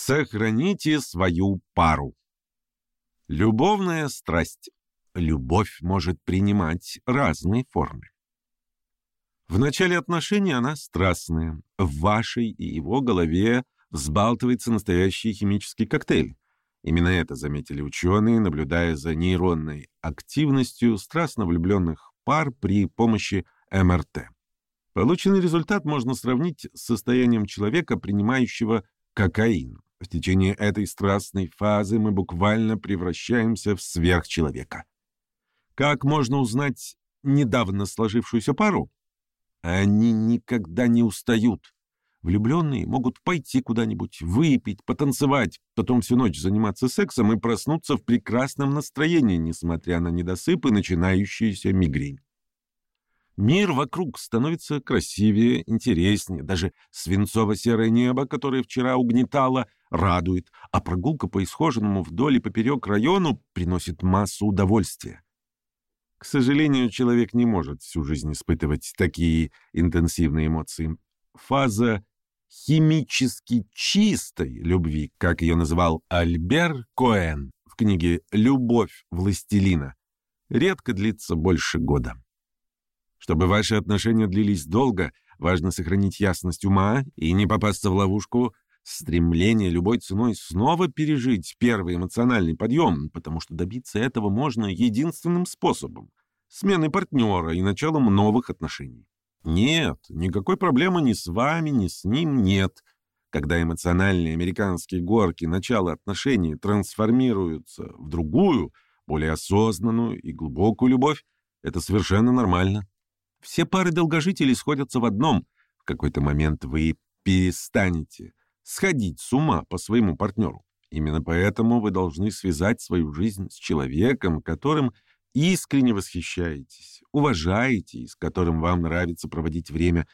Сохраните свою пару. Любовная страсть. Любовь может принимать разные формы. В начале отношений она страстная. В вашей и его голове взбалтывается настоящий химический коктейль. Именно это заметили ученые, наблюдая за нейронной активностью страстно влюбленных пар при помощи МРТ. Полученный результат можно сравнить с состоянием человека, принимающего кокаин. В течение этой страстной фазы мы буквально превращаемся в сверхчеловека. Как можно узнать недавно сложившуюся пару? Они никогда не устают. Влюбленные могут пойти куда-нибудь, выпить, потанцевать, потом всю ночь заниматься сексом и проснуться в прекрасном настроении, несмотря на недосып и начинающуюся мигрень. Мир вокруг становится красивее, интереснее. Даже свинцово-серое небо, которое вчера угнетало, радует, а прогулка по исхоженному вдоль и поперек району приносит массу удовольствия. К сожалению, человек не может всю жизнь испытывать такие интенсивные эмоции. Фаза химически чистой любви, как ее называл Альбер Коэн в книге «Любовь властелина», редко длится больше года. Чтобы ваши отношения длились долго, важно сохранить ясность ума и не попасться в ловушку стремления любой ценой снова пережить первый эмоциональный подъем, потому что добиться этого можно единственным способом — сменой партнера и началом новых отношений. Нет, никакой проблемы ни с вами, ни с ним нет. Когда эмоциональные американские горки начала отношений трансформируются в другую, более осознанную и глубокую любовь, это совершенно нормально. Все пары долгожителей сходятся в одном. В какой-то момент вы перестанете сходить с ума по своему партнеру. Именно поэтому вы должны связать свою жизнь с человеком, которым искренне восхищаетесь, уважаете и с которым вам нравится проводить время.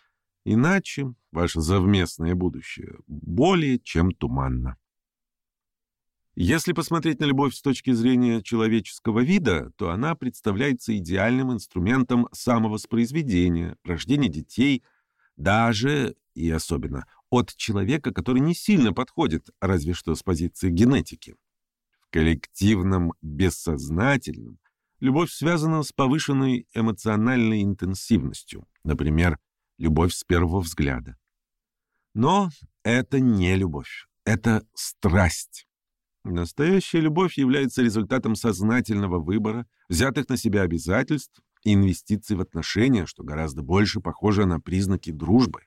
Иначе ваше совместное будущее более чем туманно. Если посмотреть на любовь с точки зрения человеческого вида, то она представляется идеальным инструментом самовоспроизведения, рождения детей, даже и особенно от человека, который не сильно подходит, разве что с позиции генетики. В коллективном бессознательном любовь связана с повышенной эмоциональной интенсивностью, например, любовь с первого взгляда. Но это не любовь, это страсть. Настоящая любовь является результатом сознательного выбора, взятых на себя обязательств и инвестиций в отношения, что гораздо больше похоже на признаки дружбы.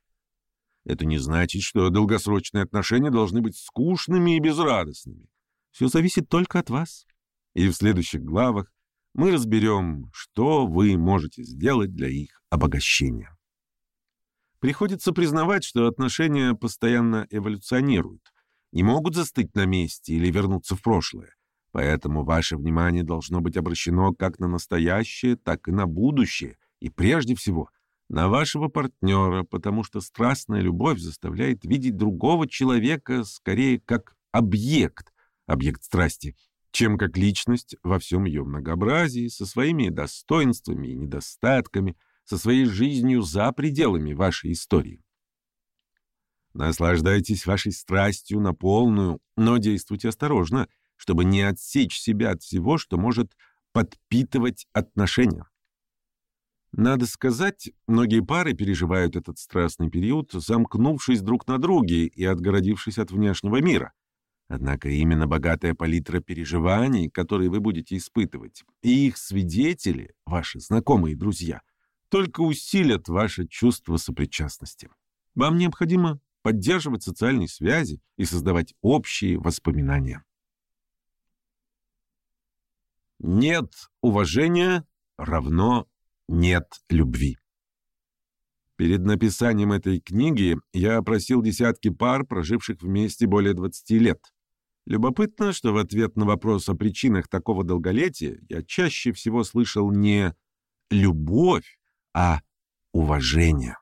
Это не значит, что долгосрочные отношения должны быть скучными и безрадостными. Все зависит только от вас. И в следующих главах мы разберем, что вы можете сделать для их обогащения. Приходится признавать, что отношения постоянно эволюционируют – не могут застыть на месте или вернуться в прошлое. Поэтому ваше внимание должно быть обращено как на настоящее, так и на будущее, и прежде всего на вашего партнера, потому что страстная любовь заставляет видеть другого человека скорее как объект, объект страсти, чем как личность во всем ее многообразии, со своими достоинствами и недостатками, со своей жизнью за пределами вашей истории. Наслаждайтесь вашей страстью на полную, но действуйте осторожно, чтобы не отсечь себя от всего, что может подпитывать отношения. Надо сказать, многие пары переживают этот страстный период, замкнувшись друг на друге и отгородившись от внешнего мира. Однако именно богатая палитра переживаний, которые вы будете испытывать, и их свидетели, ваши знакомые и друзья, только усилят ваше чувство сопричастности. Вам необходимо поддерживать социальные связи и создавать общие воспоминания. Нет уважения равно нет любви. Перед написанием этой книги я опросил десятки пар, проживших вместе более 20 лет. Любопытно, что в ответ на вопрос о причинах такого долголетия я чаще всего слышал не «любовь», а «уважение».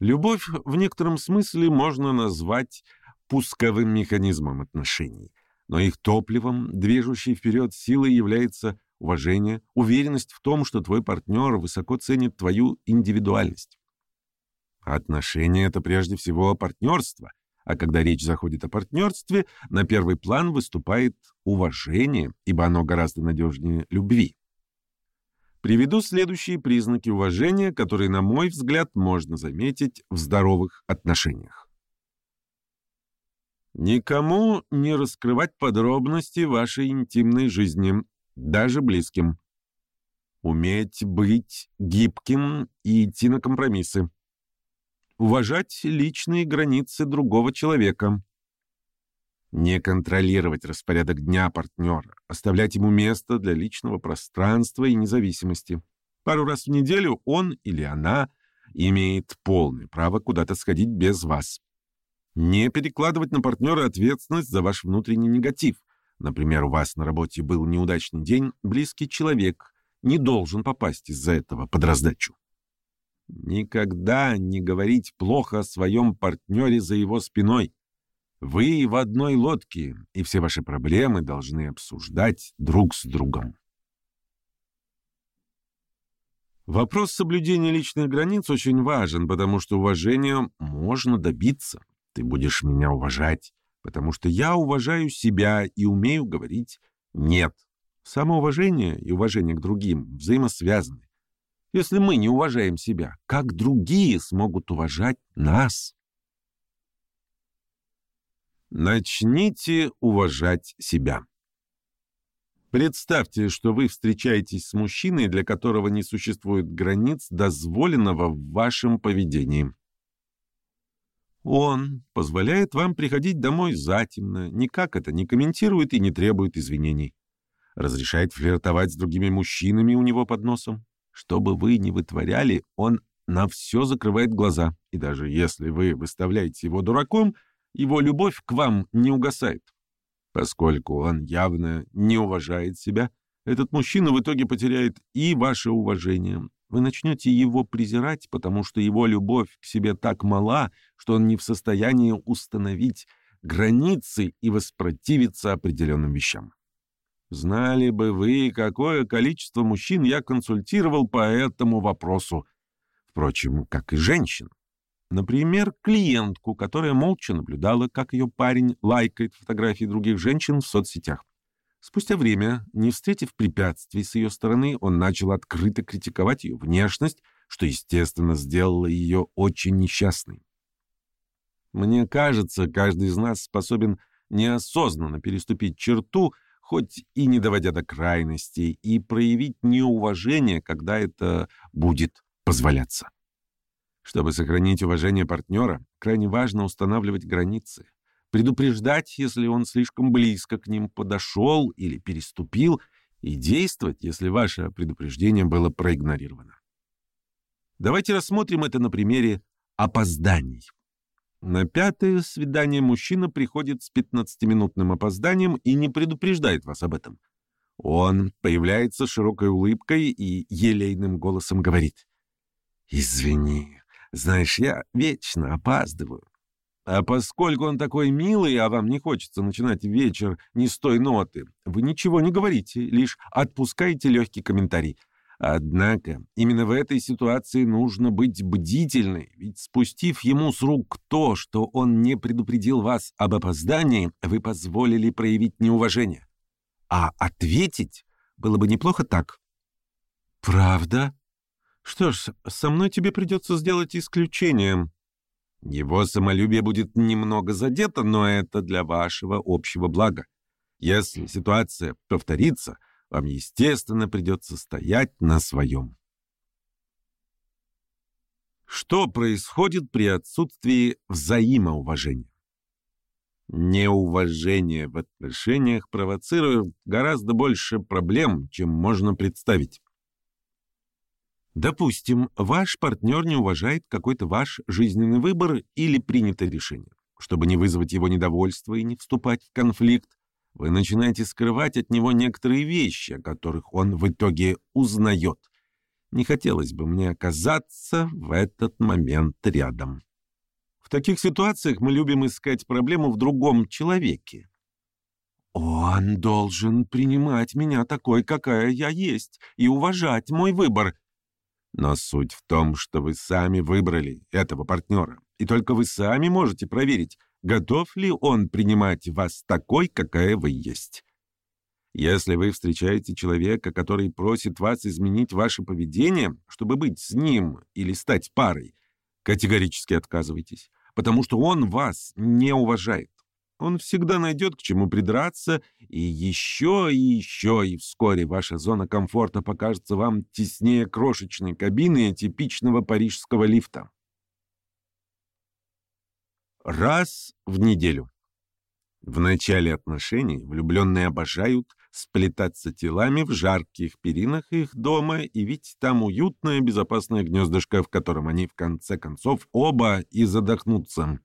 Любовь в некотором смысле можно назвать пусковым механизмом отношений, но их топливом, движущей вперед силой является уважение, уверенность в том, что твой партнер высоко ценит твою индивидуальность. Отношения — это прежде всего партнерство, А когда речь заходит о партнерстве, на первый план выступает уважение, ибо оно гораздо надежнее любви. Приведу следующие признаки уважения, которые, на мой взгляд, можно заметить в здоровых отношениях. Никому не раскрывать подробности вашей интимной жизни, даже близким. Уметь быть гибким и идти на компромиссы. Уважать личные границы другого человека. Не контролировать распорядок дня партнера, оставлять ему место для личного пространства и независимости. Пару раз в неделю он или она имеет полное право куда-то сходить без вас. Не перекладывать на партнера ответственность за ваш внутренний негатив. Например, у вас на работе был неудачный день, близкий человек не должен попасть из-за этого под раздачу. Никогда не говорить плохо о своем партнере за его спиной. Вы в одной лодке, и все ваши проблемы должны обсуждать друг с другом. Вопрос соблюдения личных границ очень важен, потому что уважения можно добиться. Ты будешь меня уважать, потому что я уважаю себя и умею говорить «нет». Самоуважение и уважение к другим взаимосвязаны. Если мы не уважаем себя, как другие смогут уважать нас? Начните уважать себя. Представьте, что вы встречаетесь с мужчиной, для которого не существует границ дозволенного в вашем поведении. Он позволяет вам приходить домой затемно, никак это не комментирует и не требует извинений. Разрешает флиртовать с другими мужчинами у него под носом. Что бы вы ни вытворяли, он на все закрывает глаза. И даже если вы выставляете его дураком – его любовь к вам не угасает. Поскольку он явно не уважает себя, этот мужчина в итоге потеряет и ваше уважение. Вы начнете его презирать, потому что его любовь к себе так мала, что он не в состоянии установить границы и воспротивиться определенным вещам. Знали бы вы, какое количество мужчин я консультировал по этому вопросу. Впрочем, как и женщин. Например, клиентку, которая молча наблюдала, как ее парень лайкает фотографии других женщин в соцсетях. Спустя время, не встретив препятствий с ее стороны, он начал открыто критиковать ее внешность, что, естественно, сделало ее очень несчастной. Мне кажется, каждый из нас способен неосознанно переступить черту, хоть и не доводя до крайностей, и проявить неуважение, когда это будет позволяться. Чтобы сохранить уважение партнера, крайне важно устанавливать границы, предупреждать, если он слишком близко к ним подошел или переступил, и действовать, если ваше предупреждение было проигнорировано. Давайте рассмотрим это на примере опозданий. На пятое свидание мужчина приходит с 15-минутным опозданием и не предупреждает вас об этом. Он появляется широкой улыбкой и елейным голосом говорит «Извини, знаешь, я вечно опаздываю. А поскольку он такой милый, а вам не хочется начинать вечер не с той ноты, вы ничего не говорите, лишь отпускаете легкий комментарий. Однако именно в этой ситуации нужно быть бдительной, ведь спустив ему с рук то, что он не предупредил вас об опоздании, вы позволили проявить неуважение. А ответить было бы неплохо так. «Правда?» Что ж, со мной тебе придется сделать исключение. Его самолюбие будет немного задето, но это для вашего общего блага. Если ситуация повторится, вам, естественно, придется стоять на своем. Что происходит при отсутствии взаимоуважения? Неуважение в отношениях провоцирует гораздо больше проблем, чем можно представить. Допустим, ваш партнер не уважает какой-то ваш жизненный выбор или принятое решение. Чтобы не вызвать его недовольство и не вступать в конфликт, вы начинаете скрывать от него некоторые вещи, о которых он в итоге узнает. Не хотелось бы мне оказаться в этот момент рядом. В таких ситуациях мы любим искать проблему в другом человеке. Он должен принимать меня такой, какая я есть, и уважать мой выбор, но суть в том, что вы сами выбрали этого партнера, и только вы сами можете проверить, готов ли он принимать вас такой, какая вы есть. Если вы встречаете человека, который просит вас изменить ваше поведение, чтобы быть с ним или стать парой, категорически отказывайтесь, потому что он вас не уважает. Он всегда найдет к чему придраться, и еще, и еще, и вскоре ваша зона комфорта покажется вам теснее крошечной кабины типичного парижского лифта. Раз в неделю. В начале отношений влюбленные обожают сплетаться телами в жарких перинах их дома и видеть там уютное безопасное гнездышко, в котором они в конце концов оба и задохнутся.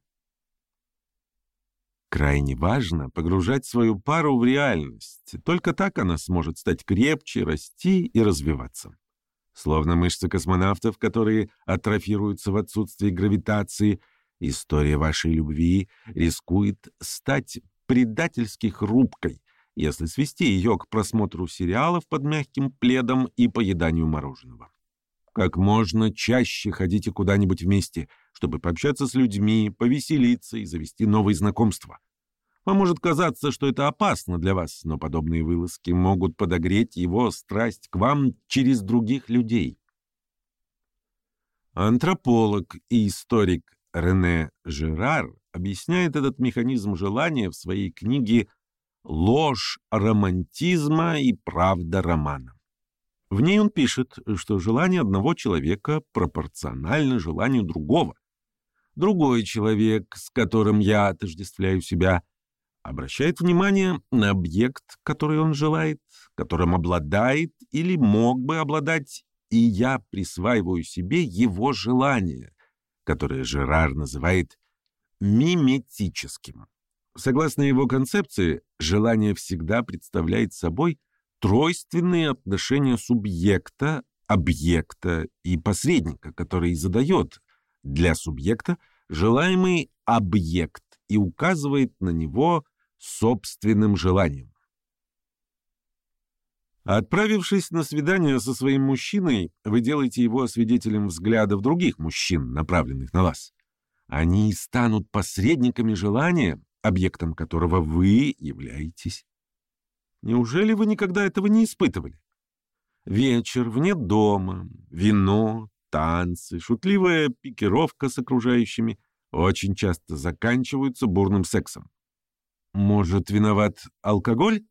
Крайне важно погружать свою пару в реальность. Только так она сможет стать крепче, расти и развиваться. Словно мышцы космонавтов, которые атрофируются в отсутствии гравитации, история вашей любви рискует стать предательски хрупкой, если свести ее к просмотру сериалов под мягким пледом и поеданию мороженого. Как можно чаще ходите куда-нибудь вместе, чтобы пообщаться с людьми, повеселиться и завести новые знакомства. Вам может казаться, что это опасно для вас, но подобные вылазки могут подогреть его страсть к вам через других людей. Антрополог и историк Рене Жерар объясняет этот механизм желания в своей книге «Ложь романтизма и правда романа». В ней он пишет, что желание одного человека пропорционально желанию другого. Другой человек, с которым я отождествляю себя, обращает внимание на объект, который он желает, которым обладает или мог бы обладать, и я присваиваю себе его желание, которое Жерар называет миметическим. Согласно его концепции, желание всегда представляет собой тройственные отношения субъекта, объекта и посредника, который задает для субъекта желаемый объект и указывает на него собственным желанием. Отправившись на свидание со своим мужчиной, вы делаете его свидетелем взглядов других мужчин, направленных на вас. Они станут посредниками желания, объектом которого вы являетесь. Неужели вы никогда этого не испытывали? Вечер вне дома, вино, танцы, шутливая пикировка с окружающими очень часто заканчиваются бурным сексом. Может, виноват алкоголь?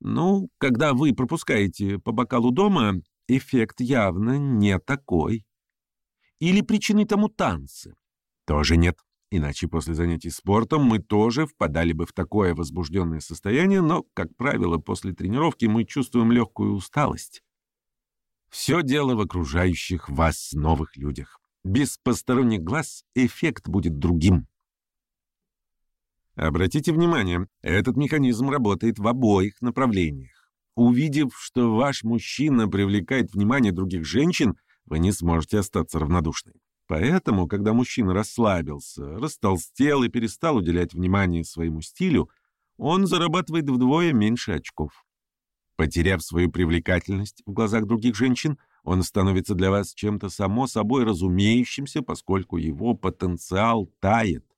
Ну, когда вы пропускаете по бокалу дома, эффект явно не такой. Или причиной тому танцы? Тоже нет. Иначе после занятий спортом мы тоже впадали бы в такое возбужденное состояние, но, как правило, после тренировки мы чувствуем легкую усталость. Все дело в окружающих вас новых людях. Без посторонних глаз эффект будет другим. Обратите внимание, этот механизм работает в обоих направлениях. Увидев, что ваш мужчина привлекает внимание других женщин, вы не сможете остаться равнодушной. Поэтому, когда мужчина расслабился, растолстел и перестал уделять внимание своему стилю, он зарабатывает вдвое меньше очков. Потеряв свою привлекательность в глазах других женщин, он становится для вас чем-то само собой разумеющимся, поскольку его потенциал тает.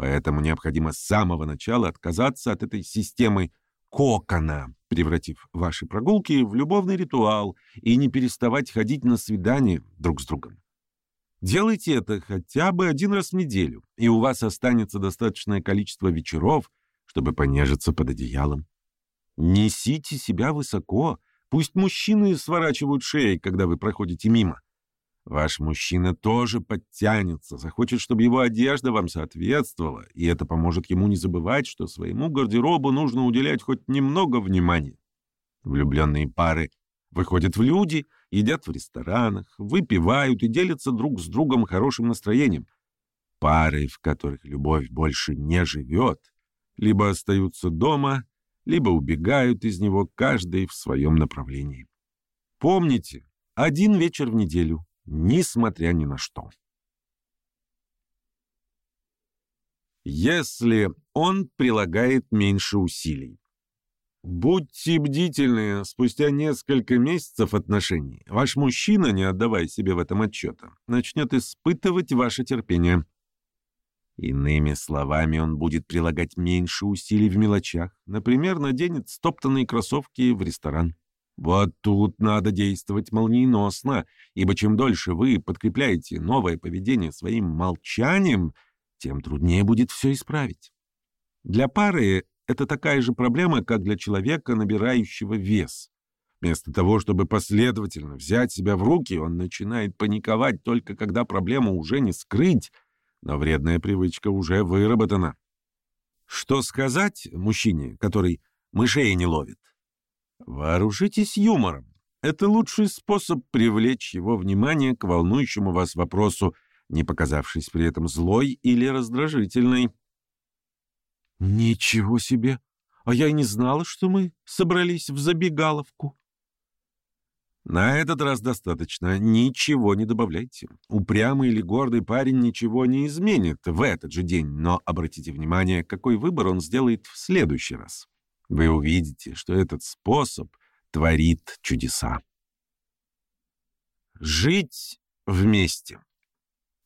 Поэтому необходимо с самого начала отказаться от этой системы кокона, превратив ваши прогулки в любовный ритуал и не переставать ходить на свидания друг с другом. Делайте это хотя бы один раз в неделю, и у вас останется достаточное количество вечеров, чтобы понежиться под одеялом. Несите себя высоко, пусть мужчины сворачивают шеи, когда вы проходите мимо. Ваш мужчина тоже подтянется, захочет, чтобы его одежда вам соответствовала, и это поможет ему не забывать, что своему гардеробу нужно уделять хоть немного внимания. Влюбленные пары выходят в люди, едят в ресторанах, выпивают и делятся друг с другом хорошим настроением. Пары, в которых любовь больше не живет, либо остаются дома, либо убегают из него каждый в своем направлении. Помните, один вечер в неделю — несмотря ни на что. Если он прилагает меньше усилий. Будьте бдительны, спустя несколько месяцев отношений ваш мужчина, не отдавая себе в этом отчета, начнет испытывать ваше терпение. Иными словами, он будет прилагать меньше усилий в мелочах. Например, наденет стоптанные кроссовки в ресторан. Вот тут надо действовать молниеносно, ибо чем дольше вы подкрепляете новое поведение своим молчанием, тем труднее будет все исправить. Для пары это такая же проблема, как для человека, набирающего вес. Вместо того, чтобы последовательно взять себя в руки, он начинает паниковать только когда проблему уже не скрыть, но вредная привычка уже выработана. Что сказать мужчине, который мышей не ловит? Вооружитесь юмором. Это лучший способ привлечь его внимание к волнующему вас вопросу, не показавшись при этом злой или раздражительной. «Ничего себе! А я и не знала, что мы собрались в забегаловку». На этот раз достаточно. Ничего не добавляйте. Упрямый или гордый парень ничего не изменит в этот же день, но обратите внимание, какой выбор он сделает в следующий раз. Вы увидите, что этот способ творит чудеса. Жить вместе.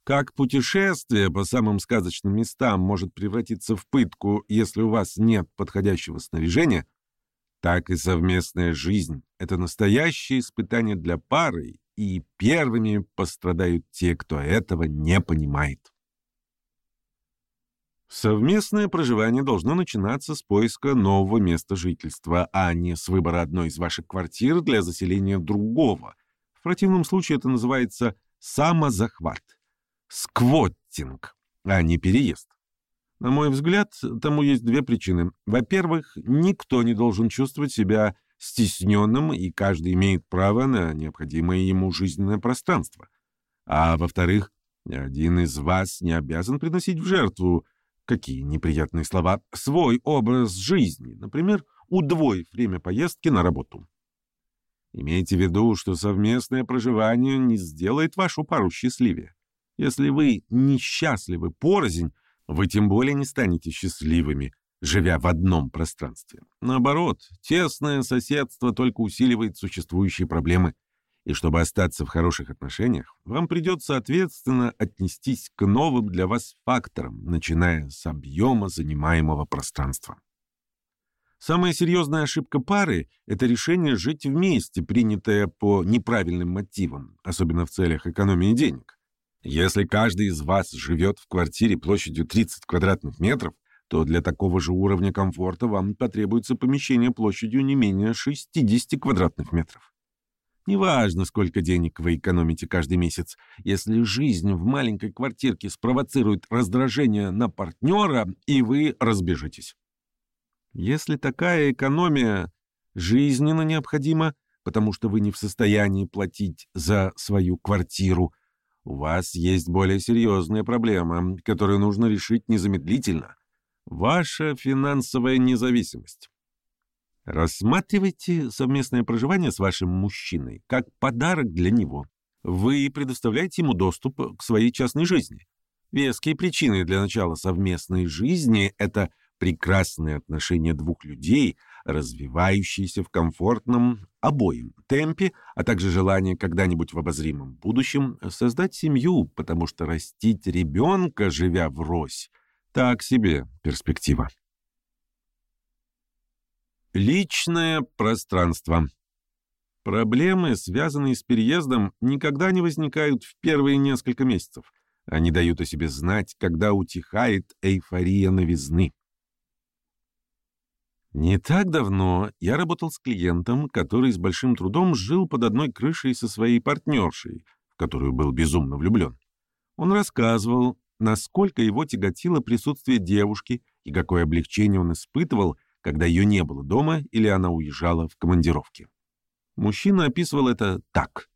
Как путешествие по самым сказочным местам может превратиться в пытку, если у вас нет подходящего снаряжения, так и совместная жизнь — это настоящее испытание для пары, и первыми пострадают те, кто этого не понимает. Совместное проживание должно начинаться с поиска нового места жительства, а не с выбора одной из ваших квартир для заселения другого. В противном случае это называется самозахват, сквоттинг, а не переезд. На мой взгляд, тому есть две причины. Во-первых, никто не должен чувствовать себя стесненным, и каждый имеет право на необходимое ему жизненное пространство. А во-вторых, один из вас не обязан приносить в жертву, какие неприятные слова, свой образ жизни, например, удвоив время поездки на работу. Имейте в виду, что совместное проживание не сделает вашу пару счастливее. Если вы несчастливы порознь, вы тем более не станете счастливыми, живя в одном пространстве. Наоборот, тесное соседство только усиливает существующие проблемы. И чтобы остаться в хороших отношениях, вам придется ответственно отнестись к новым для вас факторам, начиная с объема занимаемого пространства. Самая серьезная ошибка пары – это решение жить вместе, принятое по неправильным мотивам, особенно в целях экономии денег. Если каждый из вас живет в квартире площадью 30 квадратных метров, то для такого же уровня комфорта вам потребуется помещение площадью не менее 60 квадратных метров. Неважно, сколько денег вы экономите каждый месяц, если жизнь в маленькой квартирке спровоцирует раздражение на партнера, и вы разбежитесь. Если такая экономия жизненно необходима, потому что вы не в состоянии платить за свою квартиру – у вас есть более серьезная проблема, которую нужно решить незамедлительно. Ваша финансовая независимость. Рассматривайте совместное проживание с вашим мужчиной как подарок для него. Вы предоставляете ему доступ к своей частной жизни. Веские причины для начала совместной жизни – это прекрасные отношения двух людей, развивающиеся в комфортном обоим темпе, а также желание когда-нибудь в обозримом будущем создать семью, потому что растить ребенка, живя врозь, так себе перспектива. Личное пространство. Проблемы, связанные с переездом, никогда не возникают в первые несколько месяцев. Они дают о себе знать, когда утихает эйфория новизны. Не так давно я работал с клиентом, который с большим трудом жил под одной крышей со своей партнершей, в которую был безумно влюблен. Он рассказывал, насколько его тяготило присутствие девушки и какое облегчение он испытывал, когда ее не было дома или она уезжала в командировки. Мужчина описывал это так.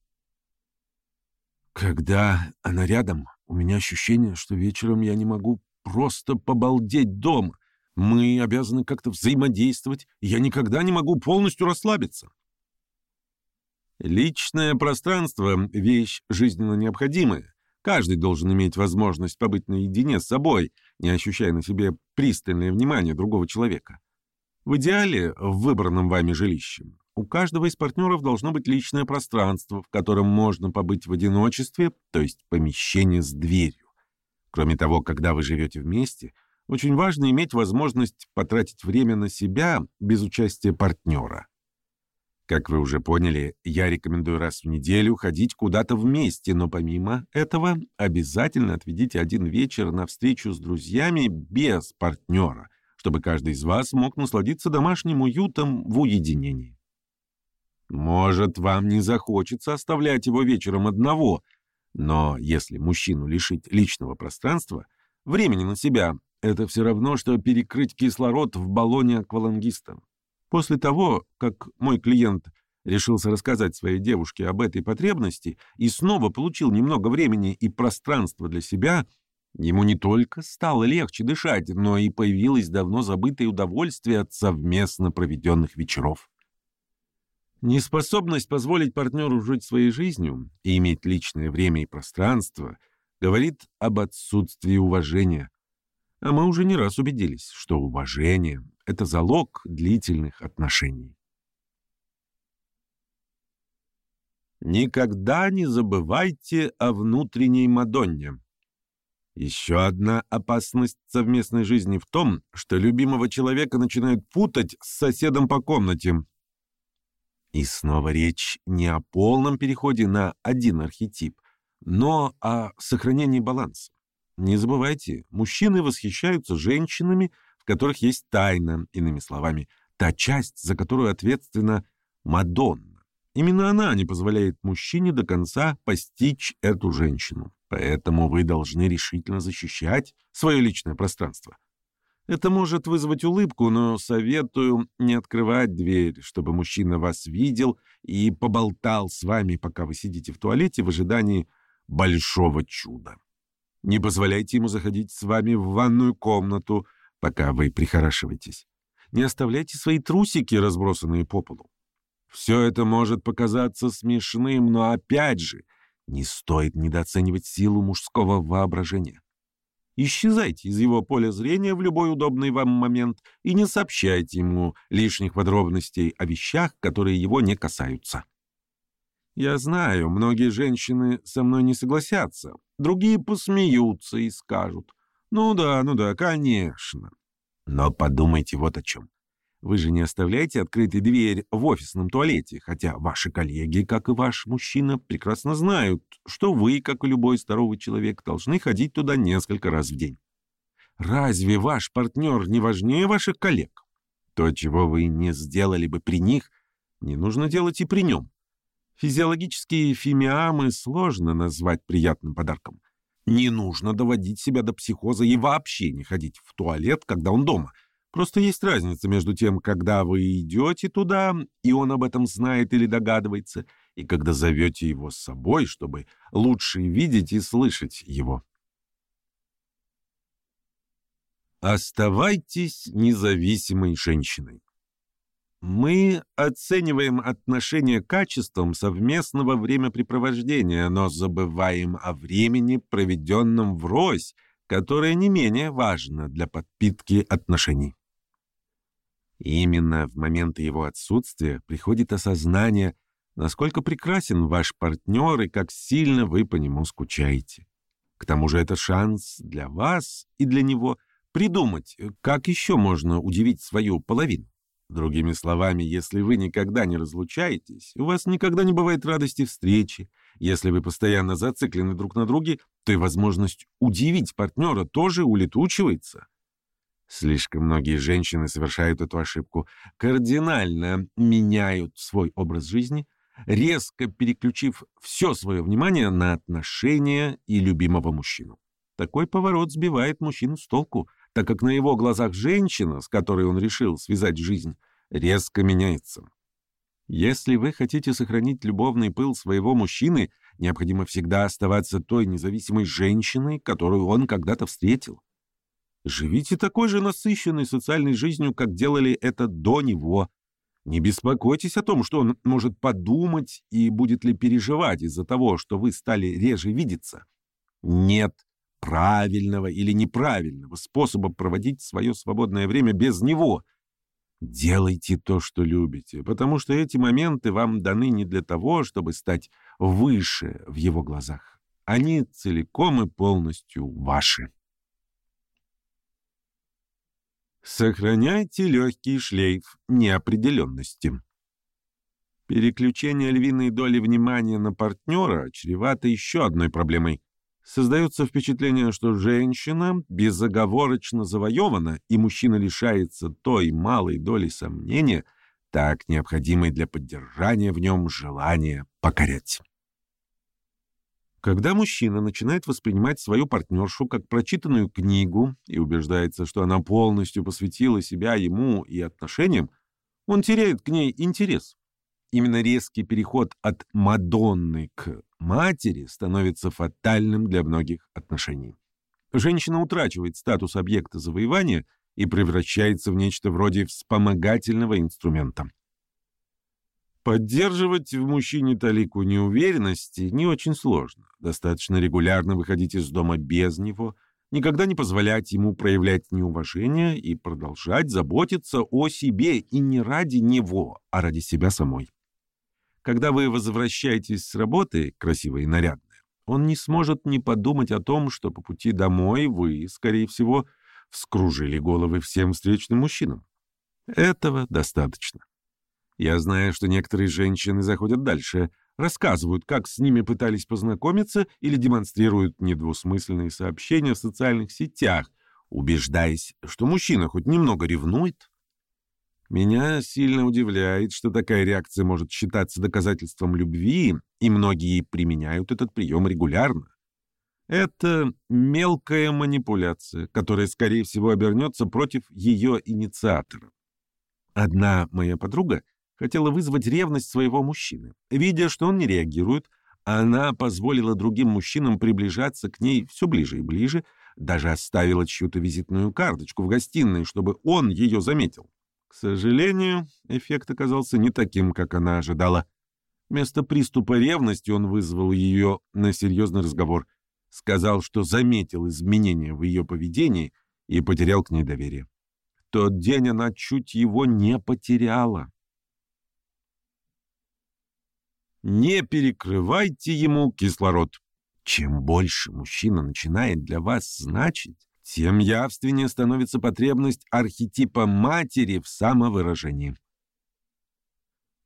«Когда она рядом, у меня ощущение, что вечером я не могу просто побалдеть дома, мы обязаны как-то взаимодействовать, я никогда не могу полностью расслабиться. Личное пространство — вещь жизненно необходимая. Каждый должен иметь возможность побыть наедине с собой, не ощущая на себе пристальное внимание другого человека. В идеале, в выбранном вами жилище, у каждого из партнеров должно быть личное пространство, в котором можно побыть в одиночестве, то есть помещение с дверью. Кроме того, когда вы живете вместе, очень важно иметь возможность потратить время на себя без участия партнера. Как вы уже поняли, я рекомендую раз в неделю ходить куда-то вместе, но помимо этого обязательно отведите один вечер на встречу с друзьями без партнера, чтобы каждый из вас мог насладиться домашним уютом в уединении. Может, вам не захочется оставлять его вечером одного, но если мужчину лишить личного пространства, времени на себя, это все равно, что перекрыть кислород в баллоне аквалангиста. После того, как мой клиент решился рассказать своей девушке об этой потребности и снова получил немного времени и пространства для себя, ему не только стало легче дышать, но и появилось давно забытое удовольствие от совместно проведенных вечеров. Неспособность позволить партнеру жить своей жизнью и иметь личное время и пространство говорит об отсутствии уважения. А мы уже не раз убедились, что уважение это залог длительных отношений. Никогда не забывайте о внутренней Мадонне. Еще одна опасность совместной жизни в том, что любимого человека начинают путать с соседом по комнате. И снова речь не о полном переходе на один архетип, но о сохранении баланса. Не забывайте, мужчины восхищаются женщинами – которых есть тайна, иными словами, та часть, за которую ответственна Мадонна. Именно она не позволяет мужчине до конца постичь эту женщину. Поэтому вы должны решительно защищать свое личное пространство. Это может вызвать улыбку, но советую не открывать дверь, чтобы мужчина вас видел и поболтал с вами, пока вы сидите в туалете в ожидании большого чуда. Не позволяйте ему заходить с вами в ванную комнату, пока вы прихорашиваетесь. Не оставляйте свои трусики, разбросанные по полу. Все это может показаться смешным, но опять же, не стоит недооценивать силу мужского воображения. Исчезайте из его поля зрения в любой удобный вам момент и не сообщайте ему лишних подробностей о вещах, которые его не касаются. Я знаю, многие женщины со мной не согласятся, другие посмеются и скажут, ну да, ну да, конечно. Но подумайте вот о чем. Вы же не оставляете открытой дверь в офисном туалете, хотя ваши коллеги, как и ваш мужчина, прекрасно знают, что вы, как и любой здоровый человек, должны ходить туда несколько раз в день. Разве ваш партнер не важнее ваших коллег? То, чего вы не сделали бы при них, не нужно делать и при нем. Физиологические фимиамы сложно назвать приятным подарком. Не нужно доводить себя до психоза и вообще не ходить в туалет, когда он дома. Просто есть разница между тем, когда вы идете туда, и он об этом знает или догадывается, и когда зовете его с собой, чтобы лучше видеть и слышать его. Оставайтесь независимой женщиной. Мы оцениваем отношения качеством совместного времяпрепровождения, но забываем о времени, проведенном врозь, которое не менее важно для подпитки отношений. Именно в моменты его отсутствия приходит осознание, насколько прекрасен ваш партнер и как сильно вы по нему скучаете. К тому же это шанс для вас и для него придумать, как еще можно удивить свою половину. Другими словами, если вы никогда не разлучаетесь, у вас никогда не бывает радости встречи. Если вы постоянно зациклены друг на друге, то и возможность удивить партнера тоже улетучивается. Слишком многие женщины совершают эту ошибку, кардинально меняют свой образ жизни, резко переключив все свое внимание на отношения и любимого мужчину. Такой поворот сбивает мужчину с толку, так как на его глазах женщина, с которой он решил связать жизнь, резко меняется. Если вы хотите сохранить любовный пыл своего мужчины, необходимо всегда оставаться той независимой женщиной, которую он когда-то встретил. Живите такой же насыщенной социальной жизнью, как делали это до него. Не беспокойтесь о том, что он может подумать и будет ли переживать из-за того, что вы стали реже видеться. Нет правильного или неправильного способа проводить свое свободное время без него. Делайте то, что любите, потому что эти моменты вам даны не для того, чтобы стать выше в его глазах, Они целиком и полностью ваши. Сохраняйте легкий шлейф неопределенности. Переключение львиной доли внимания на партнера чревато еще одной проблемой. Создается впечатление, что женщина безоговорочно завоевана, и мужчина лишается той малой доли сомнения, так необходимой для поддержания в нем желания покорять. Когда мужчина начинает воспринимать свою партнершу как прочитанную книгу и убеждается, что она полностью посвятила себя ему и отношениям, он теряет к ней интерес. Именно резкий переход от Мадонны к матери становится фатальным для многих отношений. Женщина утрачивает статус объекта завоевания и превращается в нечто вроде вспомогательного инструмента. Поддерживать в мужчине талику неуверенности не очень сложно. Достаточно регулярно выходить из дома без него, никогда не позволять ему проявлять неуважение и продолжать заботиться о себе и не ради него, а ради себя самой. Когда вы возвращаетесь с работы, красивой и нарядной, он не сможет не подумать о том, что по пути домой вы, скорее всего, вскружили головы всем встречным мужчинам. Этого достаточно. Я знаю, что некоторые женщины заходят дальше, рассказывают, как с ними пытались познакомиться или демонстрируют недвусмысленные сообщения в социальных сетях, убеждаясь, что мужчина хоть немного ревнует. Меня сильно удивляет, что такая реакция может считаться доказательством любви, и многие применяют этот прием регулярно. Это мелкая манипуляция, которая, скорее всего, обернется против ее инициатора. Одна моя подруга хотела вызвать ревность своего мужчины. Видя, что он не реагирует, она позволила другим мужчинам приближаться к ней все ближе и ближе, даже оставила чью-то визитную карточку в гостиной, чтобы он ее заметил. К сожалению, эффект оказался не таким, как она ожидала. Вместо приступа ревности он вызвал ее на серьезный разговор, сказал, что заметил изменения в ее поведении и потерял к ней доверие. В тот день она чуть его не потеряла. Не перекрывайте ему кислород. Чем больше мужчина начинает для вас значить, тем явственнее становится потребность архетипа матери в самовыражении.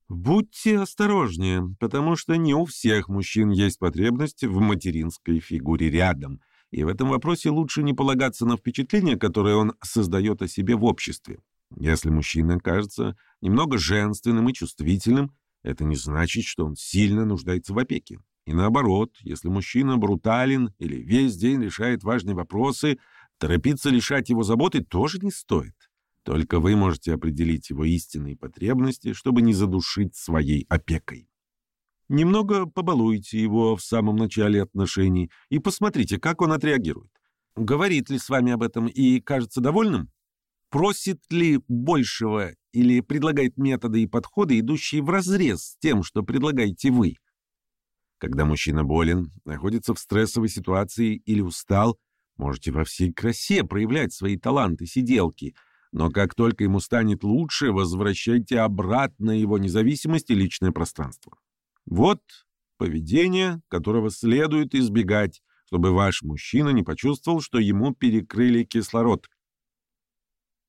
Будьте осторожнее, потому что не у всех мужчин есть потребность в материнской фигуре рядом, и в этом вопросе лучше не полагаться на впечатление, которое он создает о себе в обществе. Если мужчина кажется немного женственным и чувствительным, это не значит, что он сильно нуждается в опеке. И наоборот, если мужчина брутален или весь день решает важные вопросы, торопиться лишать его заботы тоже не стоит. Только вы можете определить его истинные потребности, чтобы не задушить своей опекой. Немного побалуйте его в самом начале отношений и посмотрите, как он отреагирует. Говорит ли с вами об этом и кажется довольным? Просит ли большего или предлагает методы и подходы, идущие вразрез с тем, что предлагаете вы? Когда мужчина болен, находится в стрессовой ситуации или устал, можете во всей красе проявлять свои таланты сиделки, но как только ему станет лучше, возвращайте обратно его независимость и личное пространство. Вот поведение, которого следует избегать, чтобы ваш мужчина не почувствовал, что ему перекрыли кислород –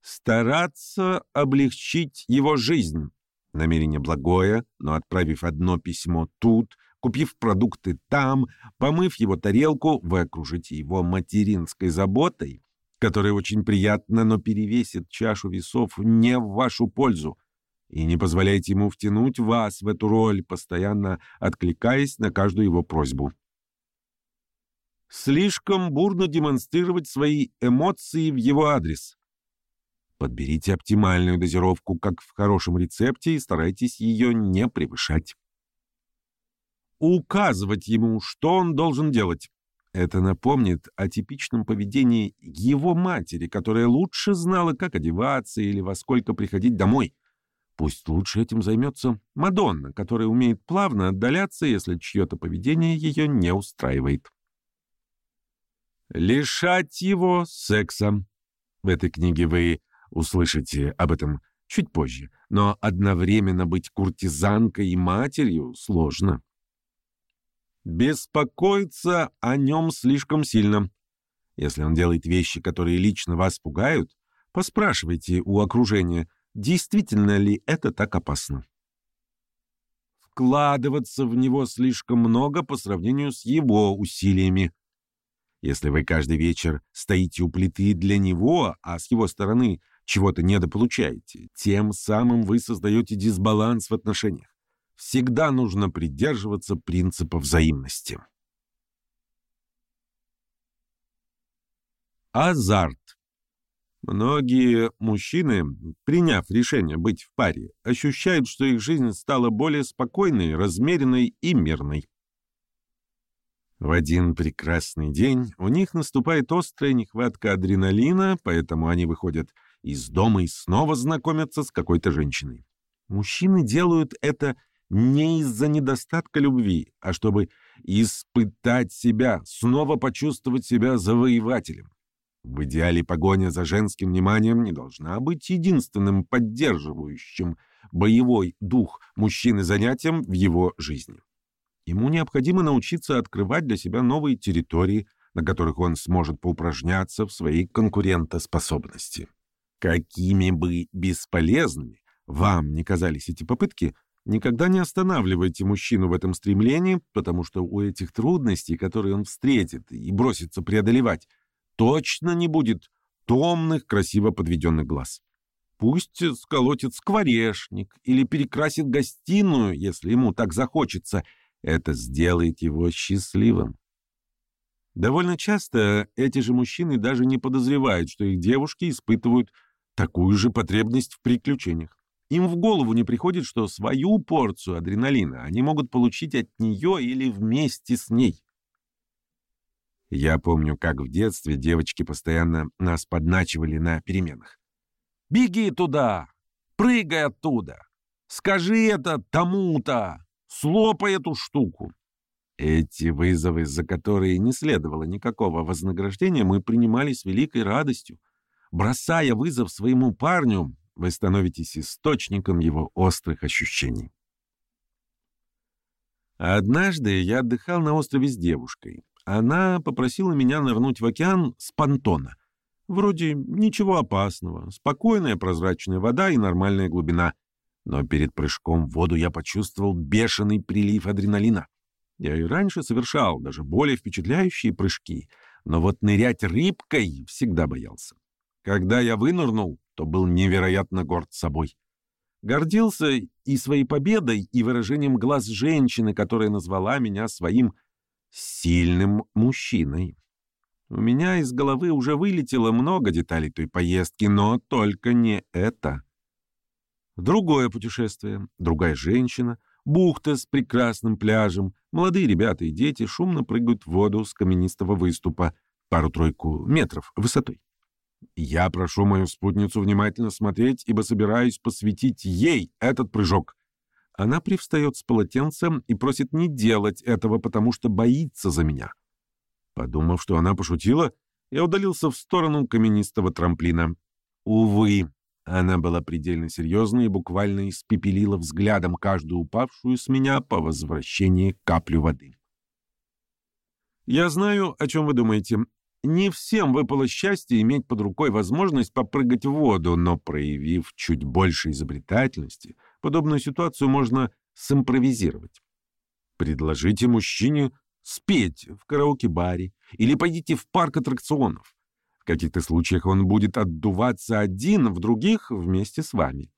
Стараться облегчить его жизнь. Намерение благое, но отправив одно письмо тут, купив продукты там, помыв его тарелку, вы окружите его материнской заботой, которая очень приятна, но перевесит чашу весов не в вашу пользу, и не позволяйте ему втянуть вас в эту роль, постоянно откликаясь на каждую его просьбу. Слишком бурно демонстрировать свои эмоции в его адрес. Подберите оптимальную дозировку, как в хорошем рецепте, и старайтесь ее не превышать. Указывать ему, что он должен делать. Это напомнит о типичном поведении его матери, которая лучше знала, как одеваться или во сколько приходить домой. Пусть лучше этим займется Мадонна, которая умеет плавно отдаляться, если чье-то поведение ее не устраивает. Лишать его секса. В этой книге вы Услышите об этом чуть позже, но одновременно быть куртизанкой и матерью сложно. Беспокоиться о нем слишком сильно. Если он делает вещи, которые лично вас пугают, поспрашивайте у окружения, действительно ли это так опасно. Вкладываться в него слишком много по сравнению с его усилиями. Если вы каждый вечер стоите у плиты для него, а с его стороны чего-то недополучаете, тем самым вы создаете дисбаланс в отношениях. Всегда нужно придерживаться принципа взаимности. Азарт. Многие мужчины, приняв решение быть в паре, ощущают, что их жизнь стала более спокойной, размеренной и мирной. В один прекрасный день у них наступает острая нехватка адреналина, поэтому они выходят из дома и снова знакомятся с какой-то женщиной. Мужчины делают это не из-за недостатка любви, а чтобы испытать себя, снова почувствовать себя завоевателем. В идеале погоня за женским вниманием не должна быть единственным поддерживающим боевой дух мужчины занятием в его жизни. Ему необходимо научиться открывать для себя новые территории, на которых он сможет поупражняться в своей конкурентоспособности. Какими бы бесполезными вам не казались эти попытки, никогда не останавливайте мужчину в этом стремлении, потому что у этих трудностей, которые он встретит и бросится преодолевать, точно не будет томных, красиво подведенных глаз. Пусть сколотит скворечник или перекрасит гостиную, если ему так захочется. Это сделает его счастливым. Довольно часто эти же мужчины даже не подозревают, что их девушки испытывают такую же потребность в приключениях. Им в голову не приходит, что свою порцию адреналина они могут получить от нее или вместе с ней. Я помню, как в детстве девочки постоянно нас подначивали на переменах. «Беги туда! Прыгай оттуда! Скажи это тому-то! Слопай эту штуку!» Эти вызовы, за которые не следовало никакого вознаграждения, мы принимали с великой радостью. Бросая вызов своему парню, вы становитесь источником его острых ощущений. Однажды я отдыхал на острове с девушкой. Она попросила меня нырнуть в океан с понтона. Вроде ничего опасного, спокойная прозрачная вода и нормальная глубина. Но перед прыжком в воду я почувствовал бешеный прилив адреналина. Я и раньше совершал даже более впечатляющие прыжки, но вот нырять рыбкой всегда боялся. Когда я вынырнул, то был невероятно горд собой. Гордился и своей победой, и выражением глаз женщины, которая назвала меня своим сильным мужчиной. У меня из головы уже вылетело много деталей той поездки, но только не это. Другое путешествие, другая женщина, бухта с прекрасным пляжем, молодые ребята и дети шумно прыгают в воду с каменистого выступа, пару-тройку метров высотой. Я прошу мою спутницу внимательно смотреть, ибо собираюсь посвятить ей этот прыжок. Она привстает с полотенцем и просит не делать этого, потому что боится за меня. Подумав, что она пошутила, я удалился в сторону каменистого трамплина. Увы, она была предельно серьезна и буквально испепелила взглядом каждую упавшую с меня по возвращении каплю воды. Я знаю, о чем вы думаете. Не всем выпало счастье иметь под рукой возможность попрыгать в воду, но проявив чуть больше изобретательности, подобную ситуацию можно симпровизировать. Предложите мужчине спеть в караоке-баре или пойдите в парк аттракционов. В каких-то случаях он будет отдуваться один, в других — вместе с вами.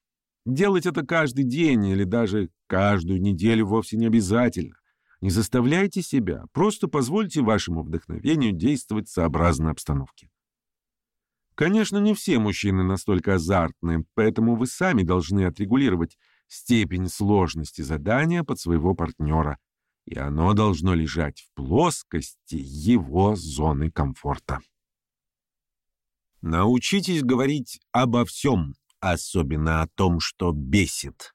Делать это каждый день или даже каждую неделю вовсе не обязательно. Не заставляйте себя, просто позвольте вашему вдохновению действовать сообразно обстановке. Конечно, не все мужчины настолько азартны, поэтому вы сами должны отрегулировать степень сложности задания под своего партнера, и оно должно лежать в плоскости его зоны комфорта. Научитесь говорить обо всем, особенно о том, что бесит.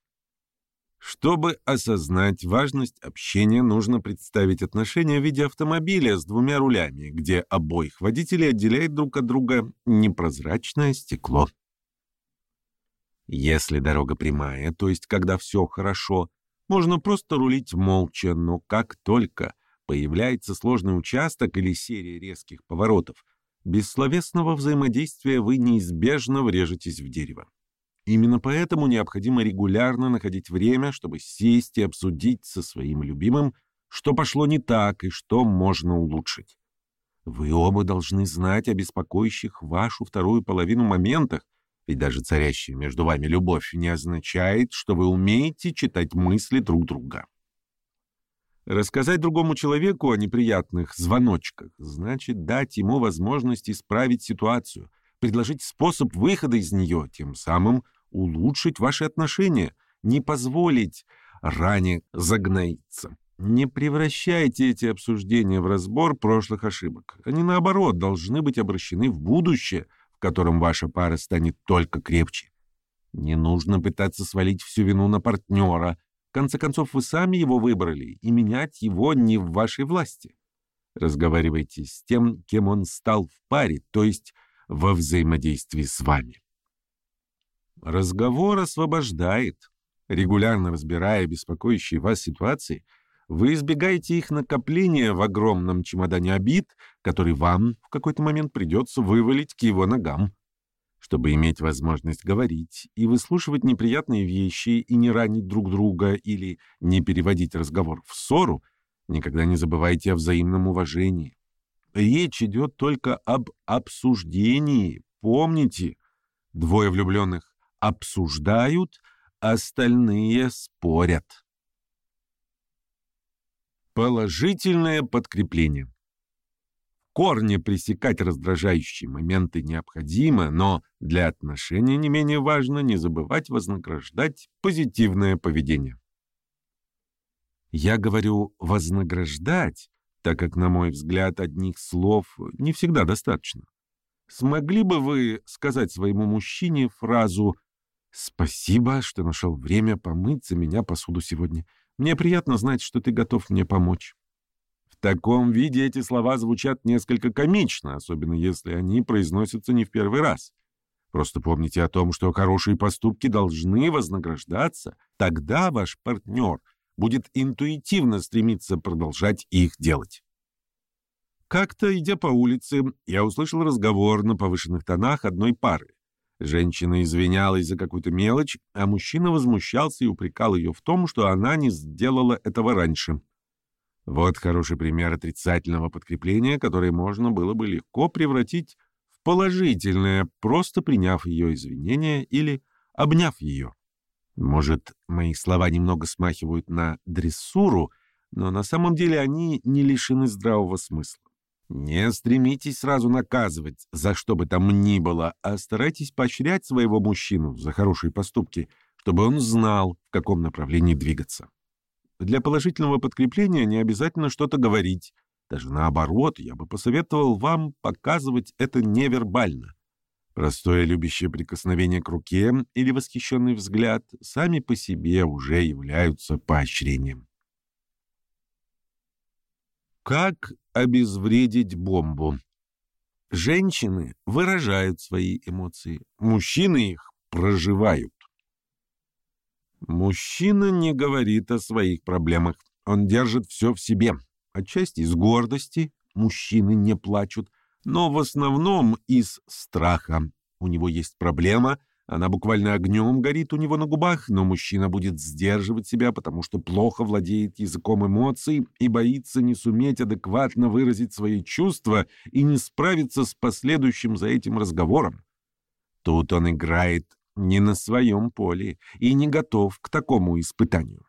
Чтобы осознать важность общения, нужно представить отношения в виде автомобиля с двумя рулями, где обоих водителей отделяет друг от друга непрозрачное стекло. Если дорога прямая, то есть когда все хорошо, можно просто рулить молча, но как только появляется сложный участок или серия резких поворотов, без словесного взаимодействия вы неизбежно врежетесь в дерево. Именно поэтому необходимо регулярно находить время, чтобы сесть и обсудить со своим любимым, что пошло не так и что можно улучшить. Вы оба должны знать о беспокоящих вашу вторую половину моментах, ведь даже царящая между вами любовь не означает, что вы умеете читать мысли друг друга. Рассказать другому человеку о неприятных звоночках значит дать ему возможность исправить ситуацию, предложить способ выхода из нее, тем самым улучшить ваши отношения, не позволить ране загноиться. Не превращайте эти обсуждения в разбор прошлых ошибок. Они, наоборот, должны быть обращены в будущее, в котором ваша пара станет только крепче. Не нужно пытаться свалить всю вину на партнера. В конце концов, вы сами его выбрали, и менять его не в вашей власти. Разговаривайте с тем, кем он стал в паре, то есть во взаимодействии с вами. Разговор освобождает. Регулярно разбирая беспокоящие вас ситуации, вы избегаете их накопления в огромном чемодане обид, который вам в какой-то момент придется вывалить к его ногам. Чтобы иметь возможность говорить и выслушивать неприятные вещи и не ранить друг друга или не переводить разговор в ссору, никогда не забывайте о взаимном уважении. Речь идет только об обсуждении. Помните, двое влюбленных обсуждают, остальные спорят. Положительное подкрепление. В корне пресекать раздражающие моменты необходимо, но для отношения не менее важно не забывать вознаграждать позитивное поведение. Я говорю «вознаграждать», так как, на мой взгляд, одних слов не всегда достаточно. Смогли бы вы сказать своему мужчине фразу «Спасибо, что нашел время помыть за меня посуду сегодня. Мне приятно знать, что ты готов мне помочь». В таком виде эти слова звучат несколько комично, особенно если они произносятся не в первый раз. Просто помните о том, что хорошие поступки должны вознаграждаться. Тогда ваш партнер будет интуитивно стремиться продолжать их делать. Как-то, идя по улице, я услышал разговор на повышенных тонах одной пары. Женщина извинялась за какую-то мелочь, а мужчина возмущался и упрекал ее в том, что она не сделала этого раньше. Вот хороший пример отрицательного подкрепления, которое можно было бы легко превратить в положительное, просто приняв ее извинения или обняв ее. Может, мои слова немного смахивают на дрессуру, но на самом деле они не лишены здравого смысла. Не стремитесь сразу наказывать за что бы там ни было, а старайтесь поощрять своего мужчину за хорошие поступки, чтобы он знал, в каком направлении двигаться. Для положительного подкрепления не обязательно что-то говорить. Даже наоборот, я бы посоветовал вам показывать это невербально. Простое любящее прикосновение к руке или восхищенный взгляд сами по себе уже являются поощрением. Как обезвредить бомбу? Женщины выражают свои эмоции, мужчины их проживают. Мужчина не говорит о своих проблемах, он держит все в себе. Отчасти из гордости мужчины не плачут, но в основном из страха. У него есть проблема, она буквально огнем горит у него на губах, но мужчина будет сдерживать себя, потому что плохо владеет языком эмоций и боится не суметь адекватно выразить свои чувства и не справиться с последующим за этим разговором. Тут он играет не на своем поле и не готов к такому испытанию.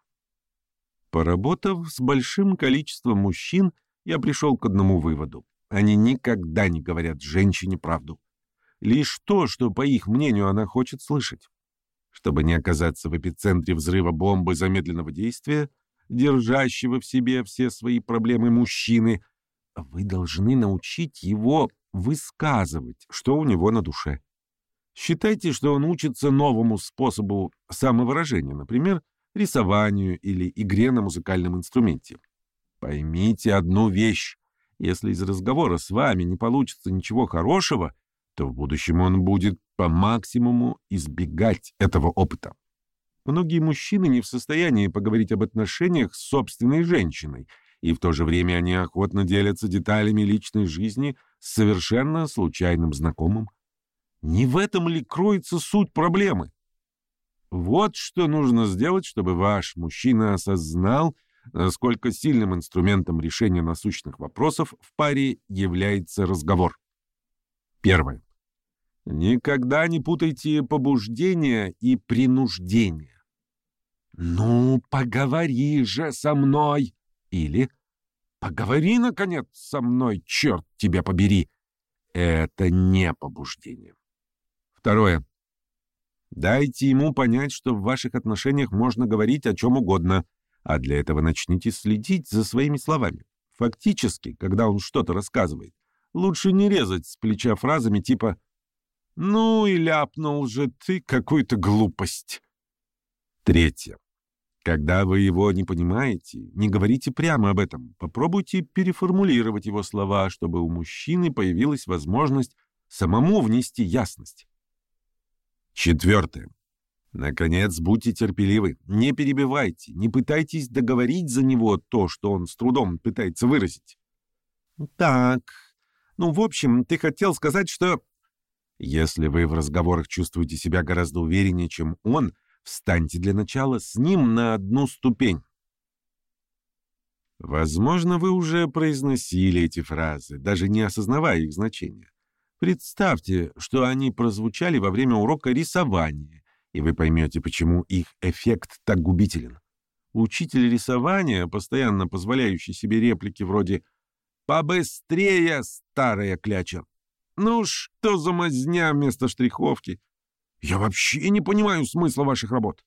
Поработав с большим количеством мужчин, я пришел к одному выводу. Они никогда не говорят женщине правду. Лишь то, что, по их мнению, она хочет слышать. Чтобы не оказаться в эпицентре взрыва бомбы замедленного действия, держащего в себе все свои проблемы мужчины, вы должны научить его высказывать, что у него на душе. Считайте, что он учится новому способу самовыражения, например, рисованию или игре на музыкальном инструменте. Поймите одну вещь. Если из разговора с вами не получится ничего хорошего, то в будущем он будет по максимуму избегать этого опыта. Многие мужчины не в состоянии поговорить об отношениях с собственной женщиной и в то же время они охотно делятся деталями личной жизни с совершенно случайным знакомым. Не в этом ли кроется суть проблемы? Вот что нужно сделать, чтобы ваш мужчина осознал, насколько сильным инструментом решения насущных вопросов в паре является разговор. Первое. Никогда не путайте побуждение и принуждение. «Ну, поговори же со мной!» Или «Поговори, наконец, со мной, черт тебя побери!» Это не побуждение. Второе. Дайте ему понять, что в ваших отношениях можно говорить о чем угодно, а для этого начните следить за своими словами. Фактически, когда он что-то рассказывает, лучше не резать с плеча фразами типа «Ну и ляпнул же ты какую-то глупость». Третье. Когда вы его не понимаете, не говорите прямо об этом. Попробуйте переформулировать его слова, чтобы у мужчины появилась возможность самому внести ясность. Четвертое. Наконец, будьте терпеливы. Не перебивайте, не пытайтесь договорить за него то, что он с трудом пытается выразить. Так, ну, в общем, ты хотел сказать, что... Если вы в разговорах чувствуете себя гораздо увереннее, чем он, встаньте для начала с ним на одну ступень. Возможно, вы уже произносили эти фразы, даже не осознавая их значения. Представьте, что они прозвучали во время урока рисования, и вы поймете, почему их эффект так губителен. Учитель рисования, постоянно позволяющий себе реплики вроде «Побыстрее, старая кляча!» «Ну что за мазня вместо штриховки?» «Я вообще не понимаю смысла ваших работ!»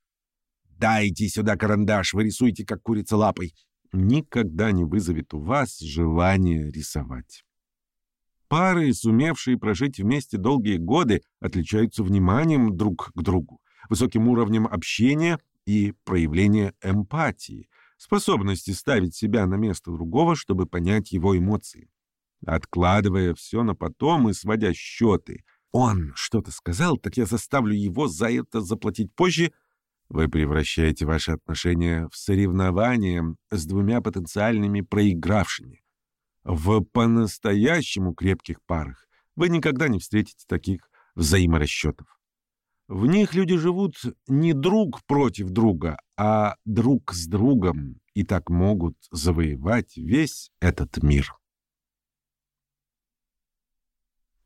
«Дайте сюда карандаш, вы рисуете, как курица лапой!» Никогда не вызовет у вас желание рисовать. Пары, сумевшие прожить вместе долгие годы, отличаются вниманием друг к другу, высоким уровнем общения и проявления эмпатии, способности ставить себя на место другого, чтобы понять его эмоции. Откладывая все на потом и сводя счеты, он что-то сказал, так я заставлю его за это заплатить позже, вы превращаете ваши отношения в соревнование с двумя потенциальными проигравшими. В по-настоящему крепких парах вы никогда не встретите таких взаиморасчетов. В них люди живут не друг против друга, а друг с другом, и так могут завоевать весь этот мир.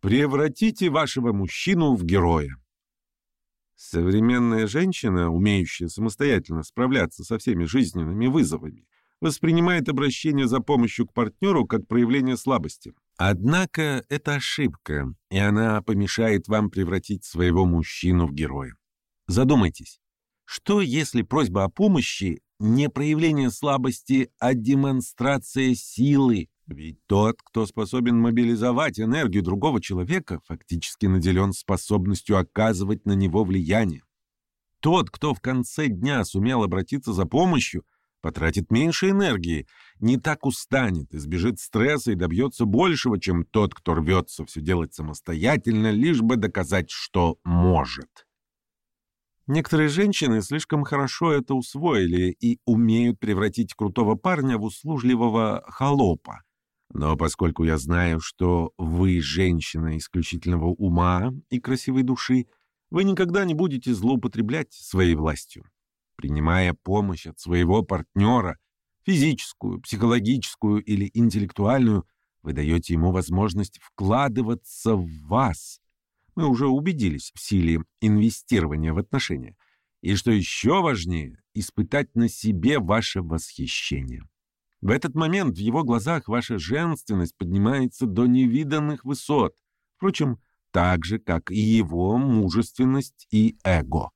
Превратите вашего мужчину в героя. Современная женщина, умеющая самостоятельно справляться со всеми жизненными вызовами, воспринимает обращение за помощью к партнеру как проявление слабости. Однако это ошибка, и она помешает вам превратить своего мужчину в героя. Задумайтесь, что если просьба о помощи не проявление слабости, а демонстрация силы? Ведь тот, кто способен мобилизовать энергию другого человека, фактически наделен способностью оказывать на него влияние. Тот, кто в конце дня сумел обратиться за помощью – потратит меньше энергии, не так устанет, избежит стресса и добьется большего, чем тот, кто рвется все делать самостоятельно, лишь бы доказать, что может. Некоторые женщины слишком хорошо это усвоили и умеют превратить крутого парня в услужливого холопа. Но поскольку я знаю, что вы женщина исключительного ума и красивой души, вы никогда не будете злоупотреблять своей властью принимая помощь от своего партнера, физическую, психологическую или интеллектуальную, вы даете ему возможность вкладываться в вас. Мы уже убедились в силе инвестирования в отношения. И что еще важнее, испытать на себе ваше восхищение. В этот момент в его глазах ваша женственность поднимается до невиданных высот, впрочем, так же, как и его мужественность и эго.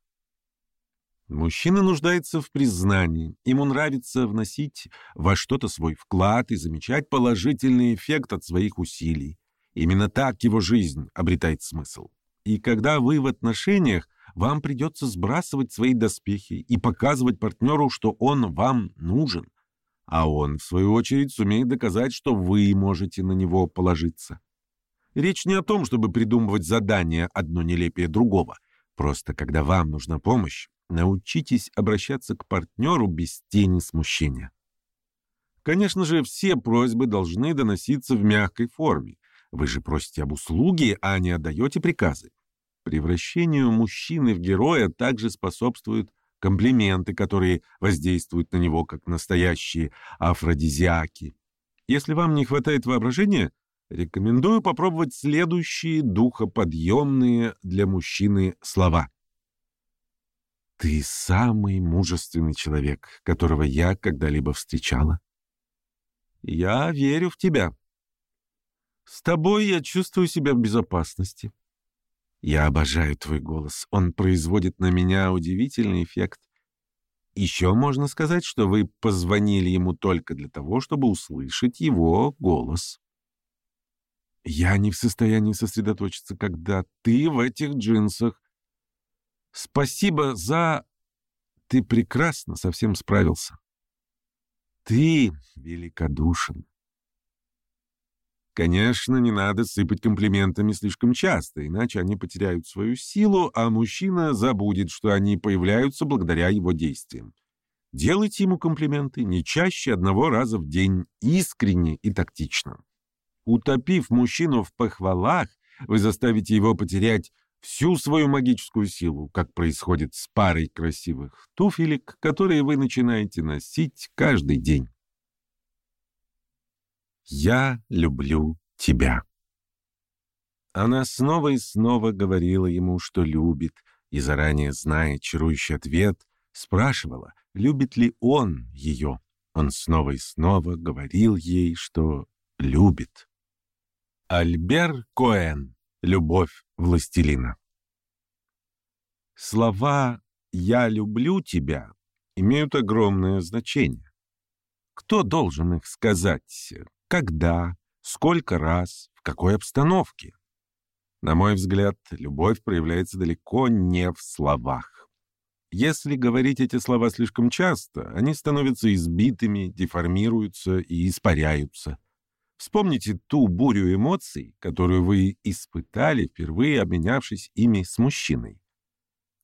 Мужчина нуждается в признании. Ему нравится вносить во что-то свой вклад и замечать положительный эффект от своих усилий. Именно так его жизнь обретает смысл. И когда вы в отношениях, вам придется сбрасывать свои доспехи и показывать партнеру, что он вам нужен. А он, в свою очередь, сумеет доказать, что вы можете на него положиться. Речь не о том, чтобы придумывать задания одно нелепее другого. Просто когда вам нужна помощь, Научитесь обращаться к партнеру без тени смущения. Конечно же, все просьбы должны доноситься в мягкой форме. Вы же просите об услуге, а не отдаете приказы. Превращению мужчины в героя также способствуют комплименты, которые воздействуют на него как настоящие афродизиаки. Если вам не хватает воображения, рекомендую попробовать следующие духоподъемные для мужчины слова. «Ты самый мужественный человек, которого я когда-либо встречала. Я верю в тебя. С тобой я чувствую себя в безопасности. Я обожаю твой голос. Он производит на меня удивительный эффект. Еще можно сказать, что вы позвонили ему только для того, чтобы услышать его голос. Я не в состоянии сосредоточиться, когда ты в этих джинсах. Спасибо за... Ты прекрасно совсем справился. Ты великодушен. Конечно, не надо сыпать комплиментами слишком часто, иначе они потеряют свою силу, а мужчина забудет, что они появляются благодаря его действиям. Делайте ему комплименты не чаще одного раза в день, искренне и тактично. Утопив мужчину в похвалах, вы заставите его потерять всю свою магическую силу, как происходит с парой красивых туфелек, которые вы начинаете носить каждый день. «Я люблю тебя». Она снова и снова говорила ему, что любит, и, заранее зная чарующий ответ, спрашивала, любит ли он ее. Он снова и снова говорил ей, что любит. Альбер Коэн Любовь властелина. Слова «я люблю тебя» имеют огромное значение. Кто должен их сказать? Когда? Сколько раз? В какой обстановке? На мой взгляд, любовь проявляется далеко не в словах. Если говорить эти слова слишком часто, они становятся избитыми, деформируются и испаряются. Вспомните ту бурю эмоций, которую вы испытали, впервые обменявшись ими с мужчиной.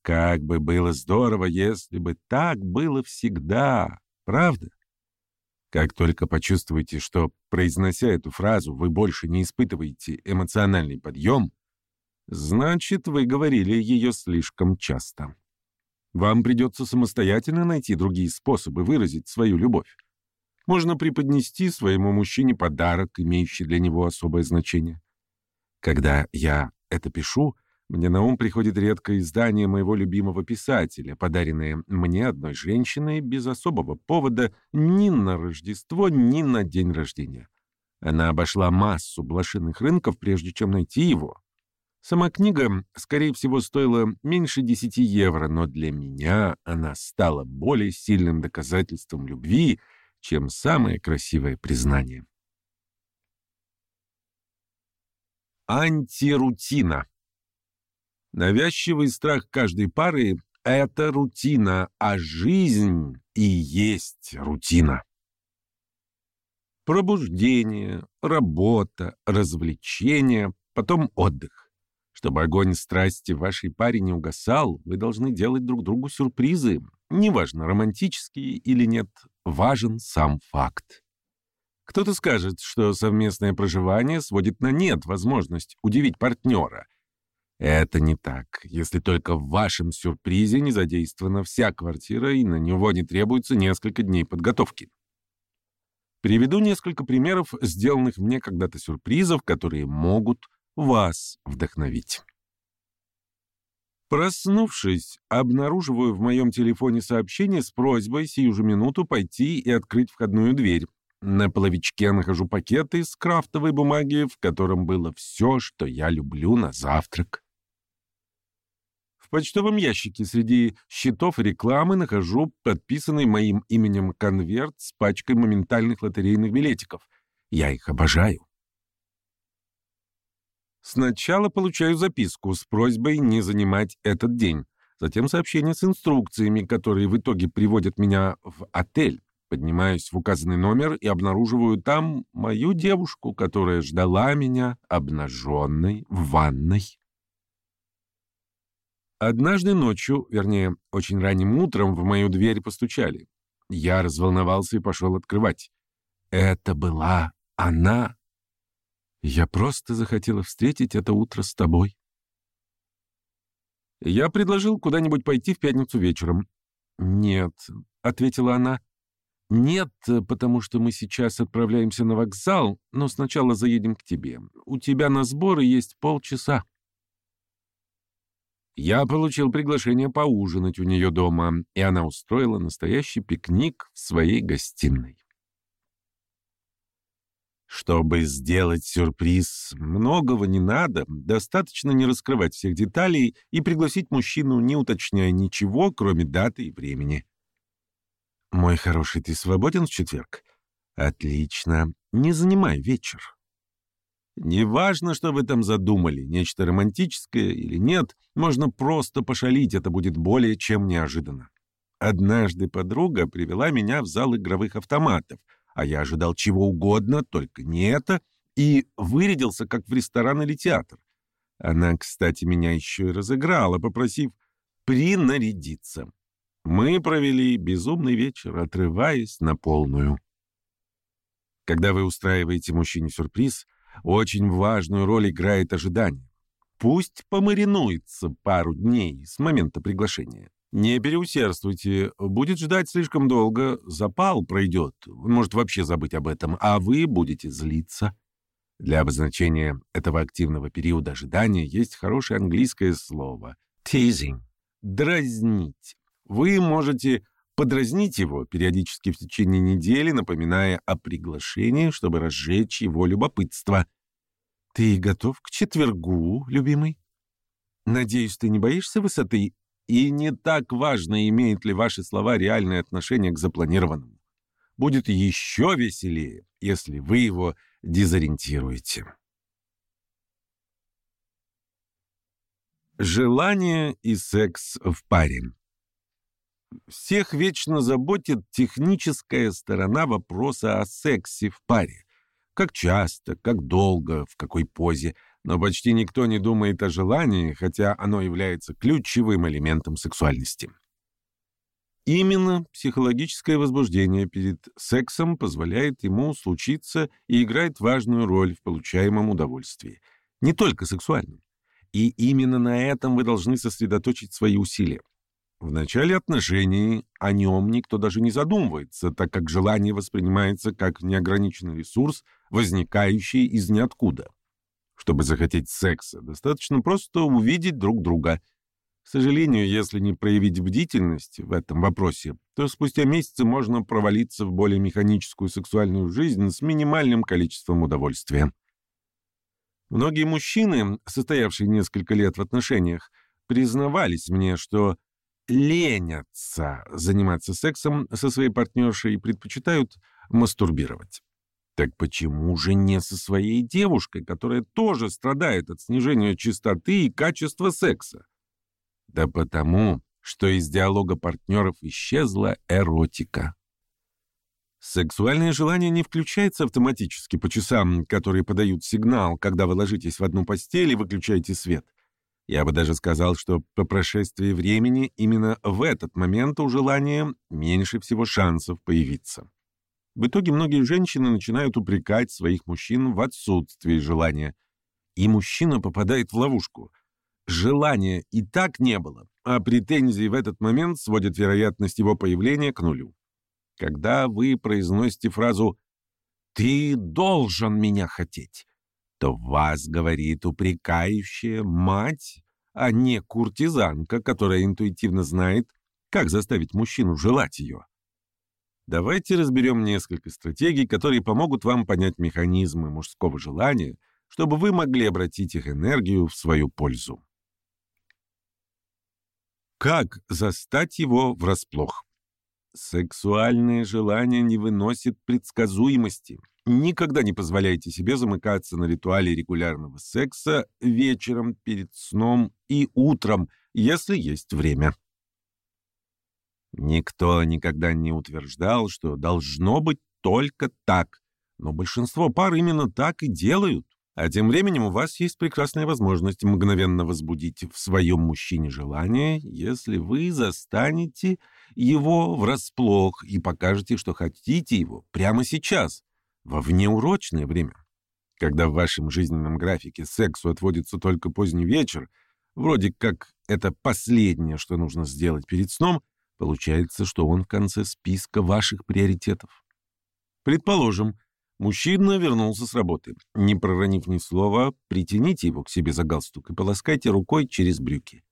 Как бы было здорово, если бы так было всегда, правда? Как только почувствуете, что, произнося эту фразу, вы больше не испытываете эмоциональный подъем, значит, вы говорили ее слишком часто. Вам придется самостоятельно найти другие способы выразить свою любовь можно преподнести своему мужчине подарок, имеющий для него особое значение. Когда я это пишу, мне на ум приходит редкое издание моего любимого писателя, подаренное мне одной женщиной без особого повода ни на Рождество, ни на день рождения. Она обошла массу блошиных рынков, прежде чем найти его. Сама книга, скорее всего, стоила меньше 10 евро, но для меня она стала более сильным доказательством любви — чем самое красивое признание. Антирутина. Навязчивый страх каждой пары — это рутина, а жизнь и есть рутина. Пробуждение, работа, развлечения, потом отдых. Чтобы огонь страсти в вашей паре не угасал, вы должны делать друг другу сюрпризы, неважно, романтические или нет, важен сам факт. Кто-то скажет, что совместное проживание сводит на нет возможность удивить партнера. Это не так, если только в вашем сюрпризе не задействована вся квартира и на него не требуется несколько дней подготовки. Приведу несколько примеров сделанных мне когда-то сюрпризов, которые могут вас вдохновить. Проснувшись, обнаруживаю в моем телефоне сообщение с просьбой сию же минуту пойти и открыть входную дверь. На половичке нахожу пакет из крафтовой бумаги, в котором было все, что я люблю на завтрак. В почтовом ящике среди счетов и рекламы нахожу подписанный моим именем конверт с пачкой моментальных лотерейных билетиков. Я их обожаю. Сначала получаю записку с просьбой не занимать этот день, затем сообщение с инструкциями, которые в итоге приводят меня в отель. Поднимаюсь в указанный номер и обнаруживаю там мою девушку, которая ждала меня обнаженной в ванной. Однажды ночью, вернее, очень ранним утром в мою дверь постучали. Я разволновался и пошел открывать. Это была она. Я просто захотела встретить это утро с тобой. Я предложил куда-нибудь пойти в пятницу вечером. «Нет», — ответила она. «Нет, потому что мы сейчас отправляемся на вокзал, но сначала заедем к тебе. У тебя на сборы есть полчаса». Я получил приглашение поужинать у нее дома, и она устроила настоящий пикник в своей гостиной. Чтобы сделать сюрприз, многого не надо, достаточно не раскрывать всех деталей и пригласить мужчину, не уточняя ничего, кроме даты и времени. «Мой хороший, ты свободен в четверг?» «Отлично. Не занимай вечер». Неважно, что вы там задумали, нечто романтическое или нет, можно просто пошалить, это будет более чем неожиданно. Однажды подруга привела меня в зал игровых автоматов, а я ожидал чего угодно, только не это, и вырядился, как в ресторан или театр. Она, кстати, меня еще и разыграла, попросив принарядиться. Мы провели безумный вечер, отрываясь на полную. Когда вы устраиваете мужчине сюрприз — очень важную роль играет ожидание. Пусть помаринуется пару дней с момента приглашения. Не переусердствуйте, будет ждать слишком долго, запал пройдет, он может вообще забыть об этом, а вы будете злиться. Для обозначения этого активного периода ожидания есть хорошее английское слово teasing — дразнить. Вы можете подразнить его периодически в течение недели, напоминая о приглашении, чтобы разжечь его любопытство. «Ты готов к четвергу, любимый? Надеюсь, ты не боишься высоты, и не так важно, имеют ли ваши слова реальное отношение к запланированному. Будет еще веселее, если вы его дезориентируете». Желание и секс в паре всех вечно заботит техническая сторона вопроса о сексе в паре. Как часто, как долго, в какой позе. Но почти никто не думает о желании, хотя оно является ключевым элементом сексуальности. Именно психологическое возбуждение перед сексом позволяет ему случиться и играет важную роль в получаемом удовольствии. Не только сексуальном. И именно на этом вы должны сосредоточить свои усилия. В начале отношений о нем никто даже не задумывается, так как желание воспринимается как неограниченный ресурс, возникающий из ниоткуда. Чтобы захотеть секса, достаточно просто увидеть друг друга. К сожалению, если не проявить бдительность в этом вопросе, то спустя месяцы можно провалиться в более механическую сексуальную жизнь с минимальным количеством удовольствия. Многие мужчины, состоявшие несколько лет в отношениях, признавались мне, что ленятся заниматься сексом со своей партнершей и предпочитают мастурбировать. Так почему же не со своей девушкой, которая тоже страдает от снижения частоты и качества секса? Да потому, что из диалога партнеров исчезла эротика. Сексуальное желание не включается автоматически по часам, которые подают сигнал, когда вы ложитесь в одну постель и выключаете свет. Я бы даже сказал, что по прошествии времени именно в этот момент у желания меньше всего шансов появиться. В итоге многие женщины начинают упрекать своих мужчин в отсутствии желания. И мужчина попадает в ловушку. Желания и так не было, а претензии в этот момент сводят вероятность его появления к нулю. Когда вы произносите фразу «ты должен меня хотеть», то вас говорит упрекающая мать, а не куртизанка, которая интуитивно знает, как заставить мужчину желать ее. Давайте разберем несколько стратегий, которые помогут вам понять механизмы мужского желания, чтобы вы могли обратить их энергию в свою пользу. Как застать его врасплох? Сексуальное желание не выносит предсказуемости. Никогда не позволяйте себе замыкаться на ритуале регулярного секса вечером, перед сном и утром, если есть время. Никто никогда не утверждал, что должно быть только так, но большинство пар именно так и делают. А тем временем у вас есть прекрасная возможность мгновенно возбудить в своем мужчине желание, если вы застанете его врасплох и покажете, что хотите его прямо сейчас, во внеурочное время. Когда в вашем жизненном графике сексу отводится только поздний вечер, вроде как это последнее, что нужно сделать перед сном, получается, что он в конце списка ваших приоритетов. Предположим, Мужчина вернулся с работы. Не проронив ни слова, притяните его к себе за галстук и полоскайте рукой через брюки.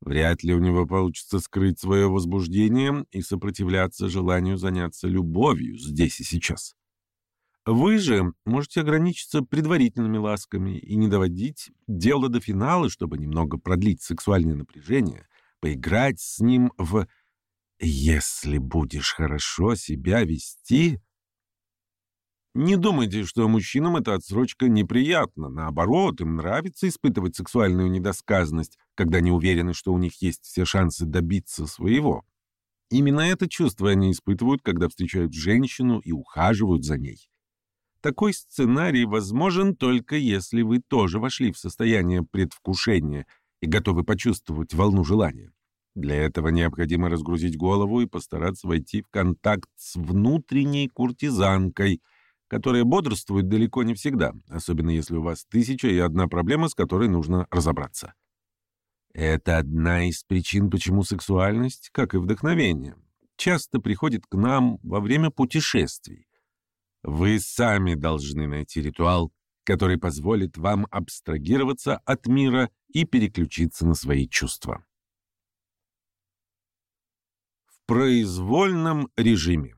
Вряд ли у него получится скрыть свое возбуждение и сопротивляться желанию заняться любовью здесь и сейчас. Вы же можете ограничиться предварительными ласками и не доводить дело до финала, чтобы немного продлить сексуальное напряжение, поиграть с ним в «если будешь хорошо себя вести», не думайте, что мужчинам эта отсрочка неприятна. Наоборот, им нравится испытывать сексуальную недосказанность, когда они уверены, что у них есть все шансы добиться своего. Именно это чувство они испытывают, когда встречают женщину и ухаживают за ней. Такой сценарий возможен только если вы тоже вошли в состояние предвкушения и готовы почувствовать волну желания. Для этого необходимо разгрузить голову и постараться войти в контакт с внутренней куртизанкой – которая бодрствует далеко не всегда, особенно если у вас тысяча и одна проблема, с которой нужно разобраться. Это одна из причин, почему сексуальность, как и вдохновение, часто приходит к нам во время путешествий. Вы сами должны найти ритуал, который позволит вам абстрагироваться от мира и переключиться на свои чувства. Произвольном режиме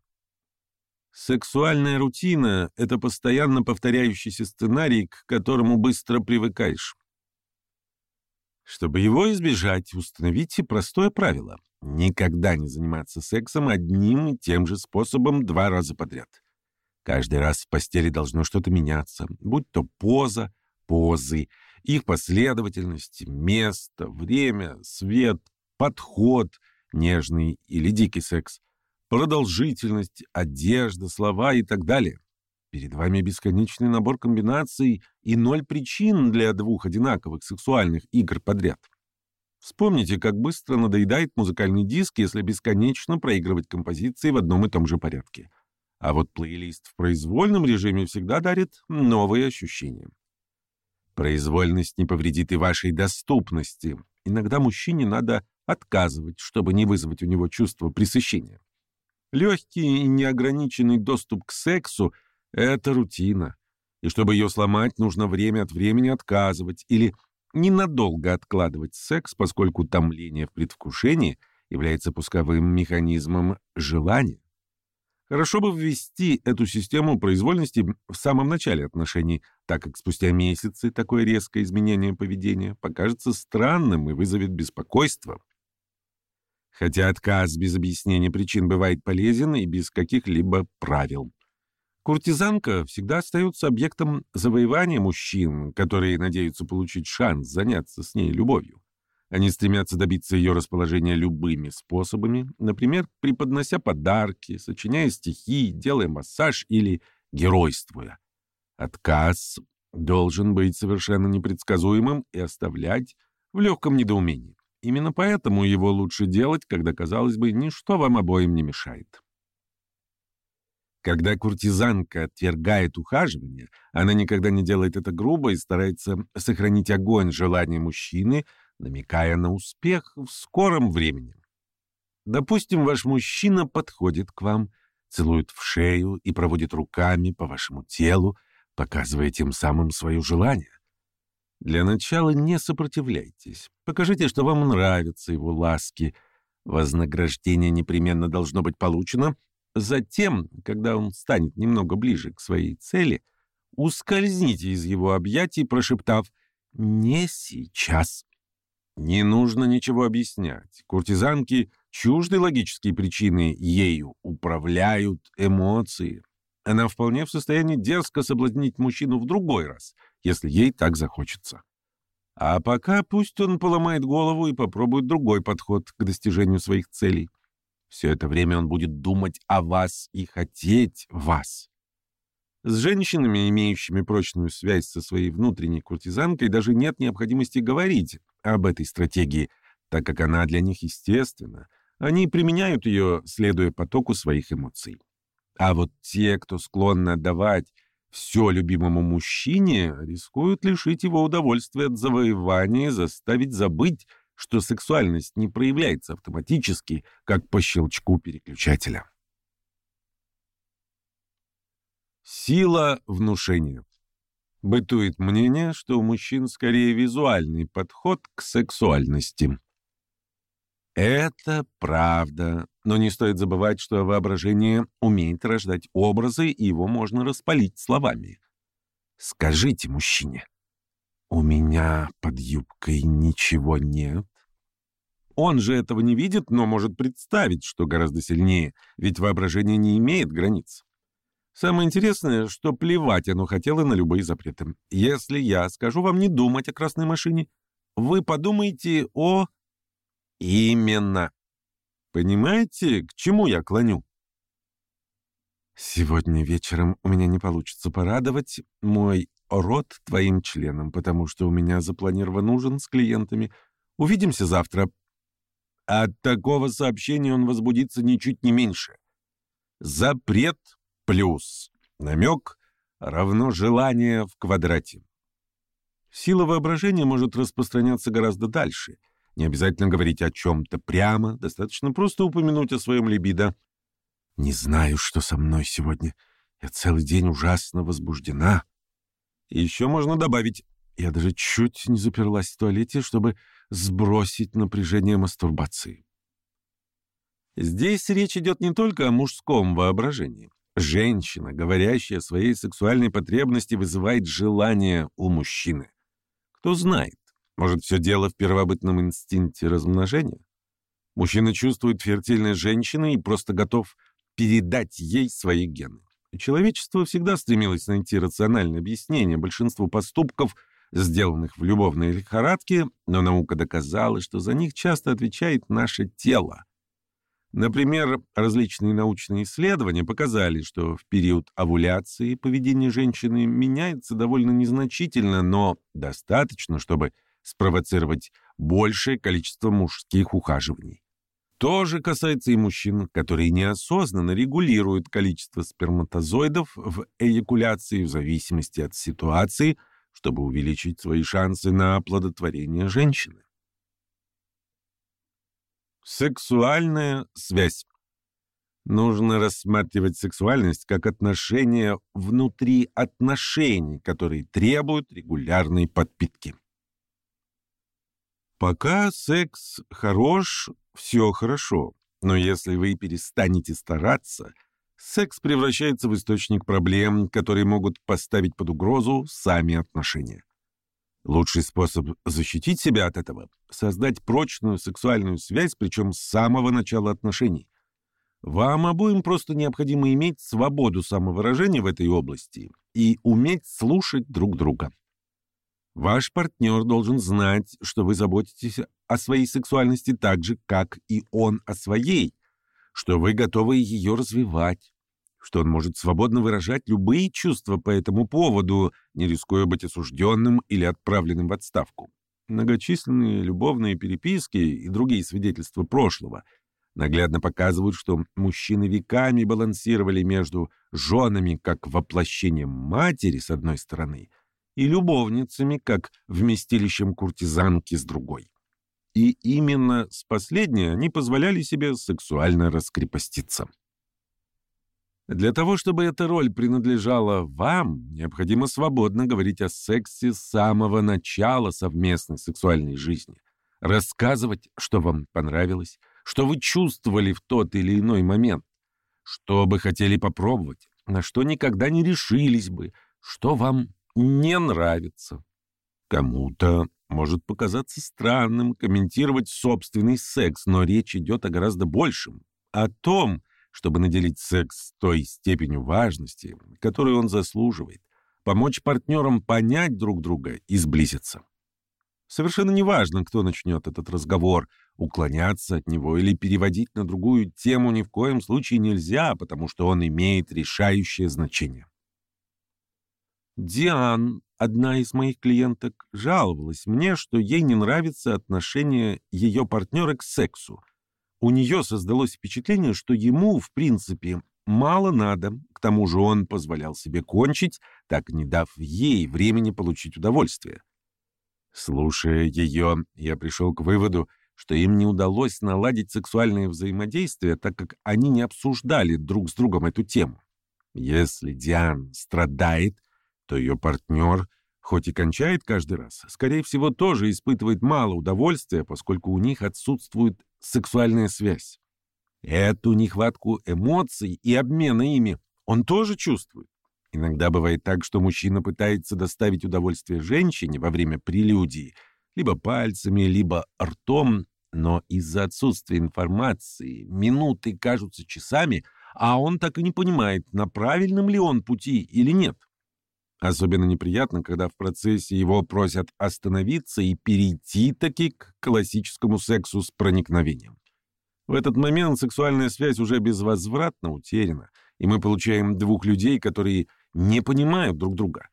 Сексуальная рутина — это постоянно повторяющийся сценарий, к которому быстро привыкаешь. Чтобы его избежать, установите простое правило — никогда не заниматься сексом одним и тем же способом два раза подряд. Каждый раз в постели должно что-то меняться, будь то поза, позы, их последовательность, место, время, свет, подход, нежный или дикий секс — продолжительность, одежда, слова и так далее. Перед вами бесконечный набор комбинаций и ноль причин для двух одинаковых сексуальных игр подряд. Вспомните, как быстро надоедает музыкальный диск, если бесконечно проигрывать композиции в одном и том же порядке. А вот плейлист в произвольном режиме всегда дарит новые ощущения. Произвольность не повредит и вашей доступности. Иногда мужчине надо отказывать, чтобы не вызвать у него чувство пресыщения. Легкий и неограниченный доступ к сексу — это рутина. И чтобы ее сломать, нужно время от времени отказывать или ненадолго откладывать секс, поскольку томление в предвкушении является пусковым механизмом желания. Хорошо бы ввести эту систему произвольности в самом начале отношений, так как спустя месяцы такое резкое изменение поведения покажется странным и вызовет беспокойство. Хотя отказ без объяснения причин бывает полезен и без каких-либо правил. Куртизанка всегда остается объектом завоевания мужчин, которые надеются получить шанс заняться с ней любовью. Они стремятся добиться ее расположения любыми способами, например, преподнося подарки, сочиняя стихи, делая массаж или геройствуя. Отказ должен быть совершенно непредсказуемым и оставлять в легком недоумении. Именно поэтому его лучше делать, когда, казалось бы, ничто вам обоим не мешает. Когда куртизанка отвергает ухаживание, она никогда не делает это грубо и старается сохранить огонь желания мужчины, намекая на успех в скором времени. Допустим, ваш мужчина подходит к вам, целует в шею и проводит руками по вашему телу, показывая тем самым свое желание. Для начала не сопротивляйтесь. Покажите, что вам нравятся его ласки. Вознаграждение непременно должно быть получено. Затем, когда он станет немного ближе к своей цели, ускользните из его объятий, прошептав «Не сейчас». Не нужно ничего объяснять. Куртизанки чужды логические причины, ею управляют эмоции. Она вполне в состоянии дерзко соблазнить мужчину в другой раз — если ей так захочется. А пока пусть он поломает голову и попробует другой подход к достижению своих целей. Все это время он будет думать о вас и хотеть вас. С женщинами, имеющими прочную связь со своей внутренней куртизанкой, даже нет необходимости говорить об этой стратегии, так как она для них естественна. Они применяют ее, следуя потоку своих эмоций. А вот те, кто склонны отдавать все любимому мужчине, рискуют лишить его удовольствия от завоевания и заставить забыть, что сексуальность не проявляется автоматически, как по щелчку переключателя. Сила внушения. Бытует мнение, что у мужчин скорее визуальный подход к сексуальности. Это правда, но не стоит забывать, что воображение умеет рождать образы, и его можно распалить словами. Скажите мужчине, «У меня под юбкой ничего нет». Он же этого не видит, но может представить, что гораздо сильнее, ведь воображение не имеет границ. Самое интересное, что плевать оно хотело на любые запреты. Если я скажу вам не думать о красной машине, вы подумаете о... Именно. Понимаете, к чему я клоню? Сегодня вечером у меня не получится порадовать мой рот твоим членом, потому что у меня запланирован ужин с клиентами. Увидимся завтра. От такого сообщения он возбудится ничуть не меньше. Запрет плюс намек равно желание в квадрате. Сила воображения может распространяться гораздо дальше. Не обязательно говорить о чем-то прямо, достаточно просто упомянуть о своем либидо. «Не знаю, что со мной сегодня. Я целый день ужасно возбуждена». Еще можно добавить «Я даже чуть не заперлась в туалете, чтобы сбросить напряжение мастурбации». Здесь речь идет не только о мужском воображении. Женщина, говорящая о своей сексуальной потребности, вызывает желание у мужчины. Кто знает, может, все дело в первобытном инстинкте размножения? Мужчина чувствует фертильность женщины и просто готов передать ей свои гены. Человечество всегда стремилось найти рациональное объяснение большинству поступков, сделанных в любовной лихорадке, но наука доказала, что за них часто отвечает наше тело. Например, различные научные исследования показали, что в период овуляции поведение женщины меняется довольно незначительно, но достаточно, чтобы спровоцировать большее количество мужских ухаживаний. То же касается и мужчин, которые неосознанно регулируют количество сперматозоидов в эякуляции в зависимости от ситуации, чтобы увеличить свои шансы на оплодотворение женщины. Сексуальная связь. Нужно рассматривать сексуальность как отношение внутри отношений, которые требуют регулярной подпитки. Пока секс хорош, все хорошо. Но если вы перестанете стараться, секс превращается в источник проблем, которые могут поставить под угрозу сами отношения. Лучший способ защитить себя от этого — создать прочную сексуальную связь, причем с самого начала отношений. Вам обоим просто необходимо иметь свободу самовыражения в этой области и уметь слушать друг друга. Ваш партнер должен знать, что вы заботитесь о своей сексуальности так же, как и он о своей, что вы готовы ее развивать, что он может свободно выражать любые чувства по этому поводу, не рискуя быть осужденным или отправленным в отставку. Многочисленные любовные переписки и другие свидетельства прошлого наглядно показывают, что мужчины веками балансировали между женами как воплощением матери с одной стороны – и любовницами, как вместилищем куртизанки с другой. И именно с последней они позволяли себе сексуально раскрепоститься. Для того, чтобы эта роль принадлежала вам, необходимо свободно говорить о сексе с самого начала совместной сексуальной жизни, рассказывать, что вам понравилось, что вы чувствовали в тот или иной момент, что бы хотели попробовать, на что никогда не решились бы, что вам не нравится. Кому-то может показаться странным комментировать собственный секс, но речь идет о гораздо большем. О том, чтобы наделить секс той степенью важности, которую он заслуживает, помочь партнерам понять друг друга и сблизиться. Совершенно неважно, кто начнет этот разговор, уклоняться от него или переводить на другую тему ни в коем случае нельзя, потому что он имеет решающее значение. Диан, одна из моих клиенток, жаловалась мне, что ей не нравится отношение ее партнера к сексу. У нее создалось впечатление, что ему, в принципе, мало надо. К тому же он позволял себе кончить, так не дав ей времени получить удовольствие. Слушая ее, я пришел к выводу, что им не удалось наладить сексуальное взаимодействие, так как они не обсуждали друг с другом эту тему. Если Диан страдает, то ее партнер, хоть и кончает каждый раз, скорее всего, тоже испытывает мало удовольствия, поскольку у них отсутствует сексуальная связь. Эту нехватку эмоций и обмена ими он тоже чувствует. Иногда бывает так, что мужчина пытается доставить удовольствие женщине во время прелюдии, либо пальцами, либо ртом, но из-за отсутствия информации минуты кажутся часами, а он так и не понимает, на правильном ли он пути или нет. Особенно неприятно, когда в процессе его просят остановиться и перейти таки к классическому сексу с проникновением. В этот момент сексуальная связь уже безвозвратно утеряна, и мы получаем двух людей, которые не понимают друг друга.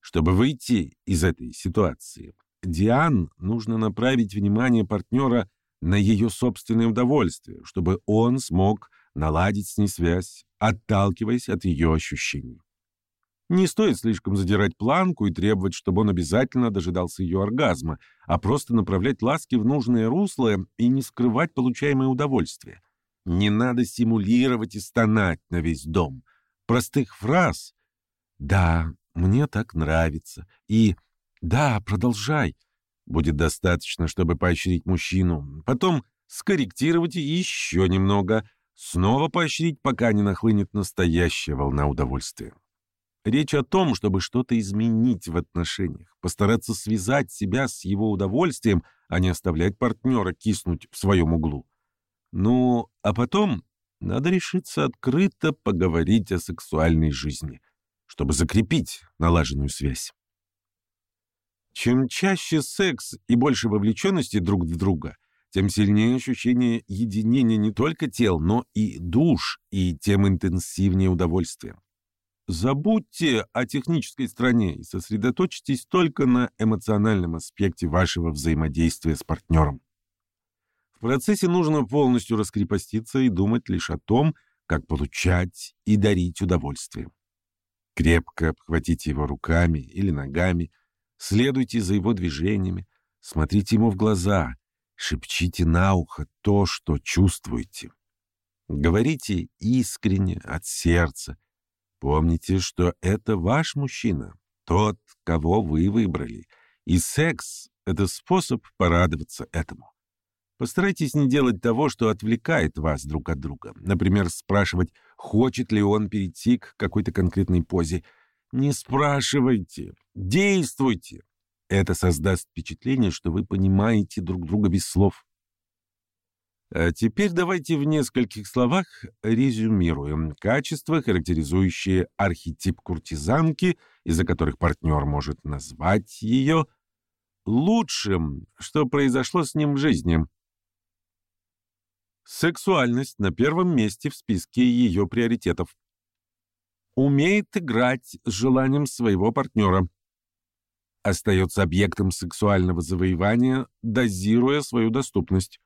Чтобы выйти из этой ситуации, Диан нужно направить внимание партнера на ее собственное удовольствие, чтобы он смог наладить с ней связь, отталкиваясь от ее ощущений. Не стоит слишком задирать планку и требовать, чтобы он обязательно дожидался ее оргазма, а просто направлять ласки в нужное русло и не скрывать получаемое удовольствие. Не надо симулировать и стонать на весь дом. Простых фраз «Да, мне так нравится» и «Да, продолжай» будет достаточно, чтобы поощрить мужчину. Потом скорректировать еще немного, снова поощрить, пока не нахлынет настоящая волна удовольствия. Речь о том, чтобы что-то изменить в отношениях, постараться связать себя с его удовольствием, а не оставлять партнера киснуть в своем углу. Ну, а потом надо решиться открыто поговорить о сексуальной жизни, чтобы закрепить налаженную связь. Чем чаще секс и больше вовлеченности друг в друга, тем сильнее ощущение единения не только тел, но и душ, и тем интенсивнее удовольствие. Забудьте о технической стороне и сосредоточьтесь только на эмоциональном аспекте вашего взаимодействия с партнером. В процессе нужно полностью раскрепоститься и думать лишь о том, как получать и дарить удовольствие. Крепко обхватите его руками или ногами, следуйте за его движениями, смотрите ему в глаза, шепчите на ухо то, что чувствуете. Говорите искренне, от сердца, Помните, что это ваш мужчина, тот, кого вы выбрали, и секс — это способ порадоваться этому. Постарайтесь не делать того, что отвлекает вас друг от друга. Например, спрашивать, хочет ли он перейти к какой-то конкретной позе. Не спрашивайте, действуйте. Это создаст впечатление, что вы понимаете друг друга без слов. А теперь давайте в нескольких словах резюмируем качества, характеризующие архетип куртизанки, из-за которых партнер может назвать ее лучшим, что произошло с ним в жизни. Сексуальность на первом месте в списке ее приоритетов. Умеет играть с желанием своего партнера. Остается объектом сексуального завоевания, дозируя свою доступность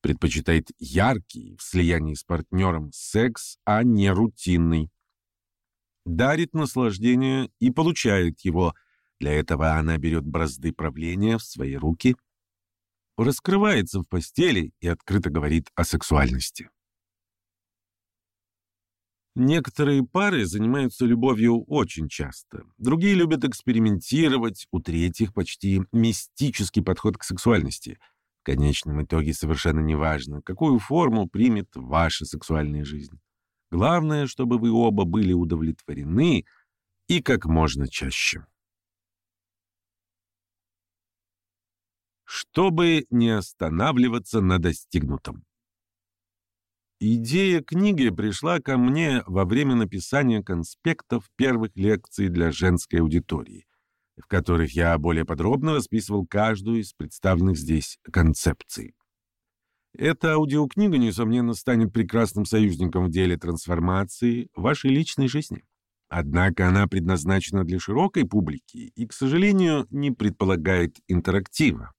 предпочитает яркий в слиянии с партнером секс, а не рутинный. Дарит наслаждение и получает его. Для этого она берет бразды правления в свои руки, раскрывается в постели и открыто говорит о сексуальности. Некоторые пары занимаются любовью очень часто. Другие любят экспериментировать, у третьих почти мистический подход к сексуальности – конечном итоге совершенно неважно, какую форму примет ваша сексуальная жизнь. Главное, чтобы вы оба были удовлетворены и как можно чаще. Чтобы не останавливаться на достигнутом. Идея книги пришла ко мне во время написания конспектов первых лекций для женской аудитории в которых я более подробно расписывал каждую из представленных здесь концепций. Эта аудиокнига, несомненно, станет прекрасным союзником в деле трансформации вашей личной жизни. Однако она предназначена для широкой публики и, к сожалению, не предполагает интерактива.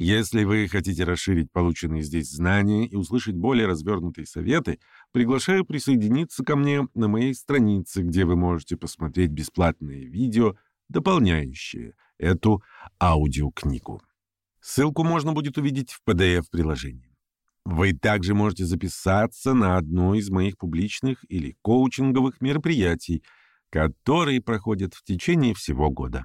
Если вы хотите расширить полученные здесь знания и услышать более развернутые советы, приглашаю присоединиться ко мне на моей странице, где вы можете посмотреть бесплатные видео, дополняющие эту аудиокнигу. Ссылку можно будет увидеть в PDF-приложении. Вы также можете записаться на одно из моих публичных или коучинговых мероприятий, которые проходят в течение всего года.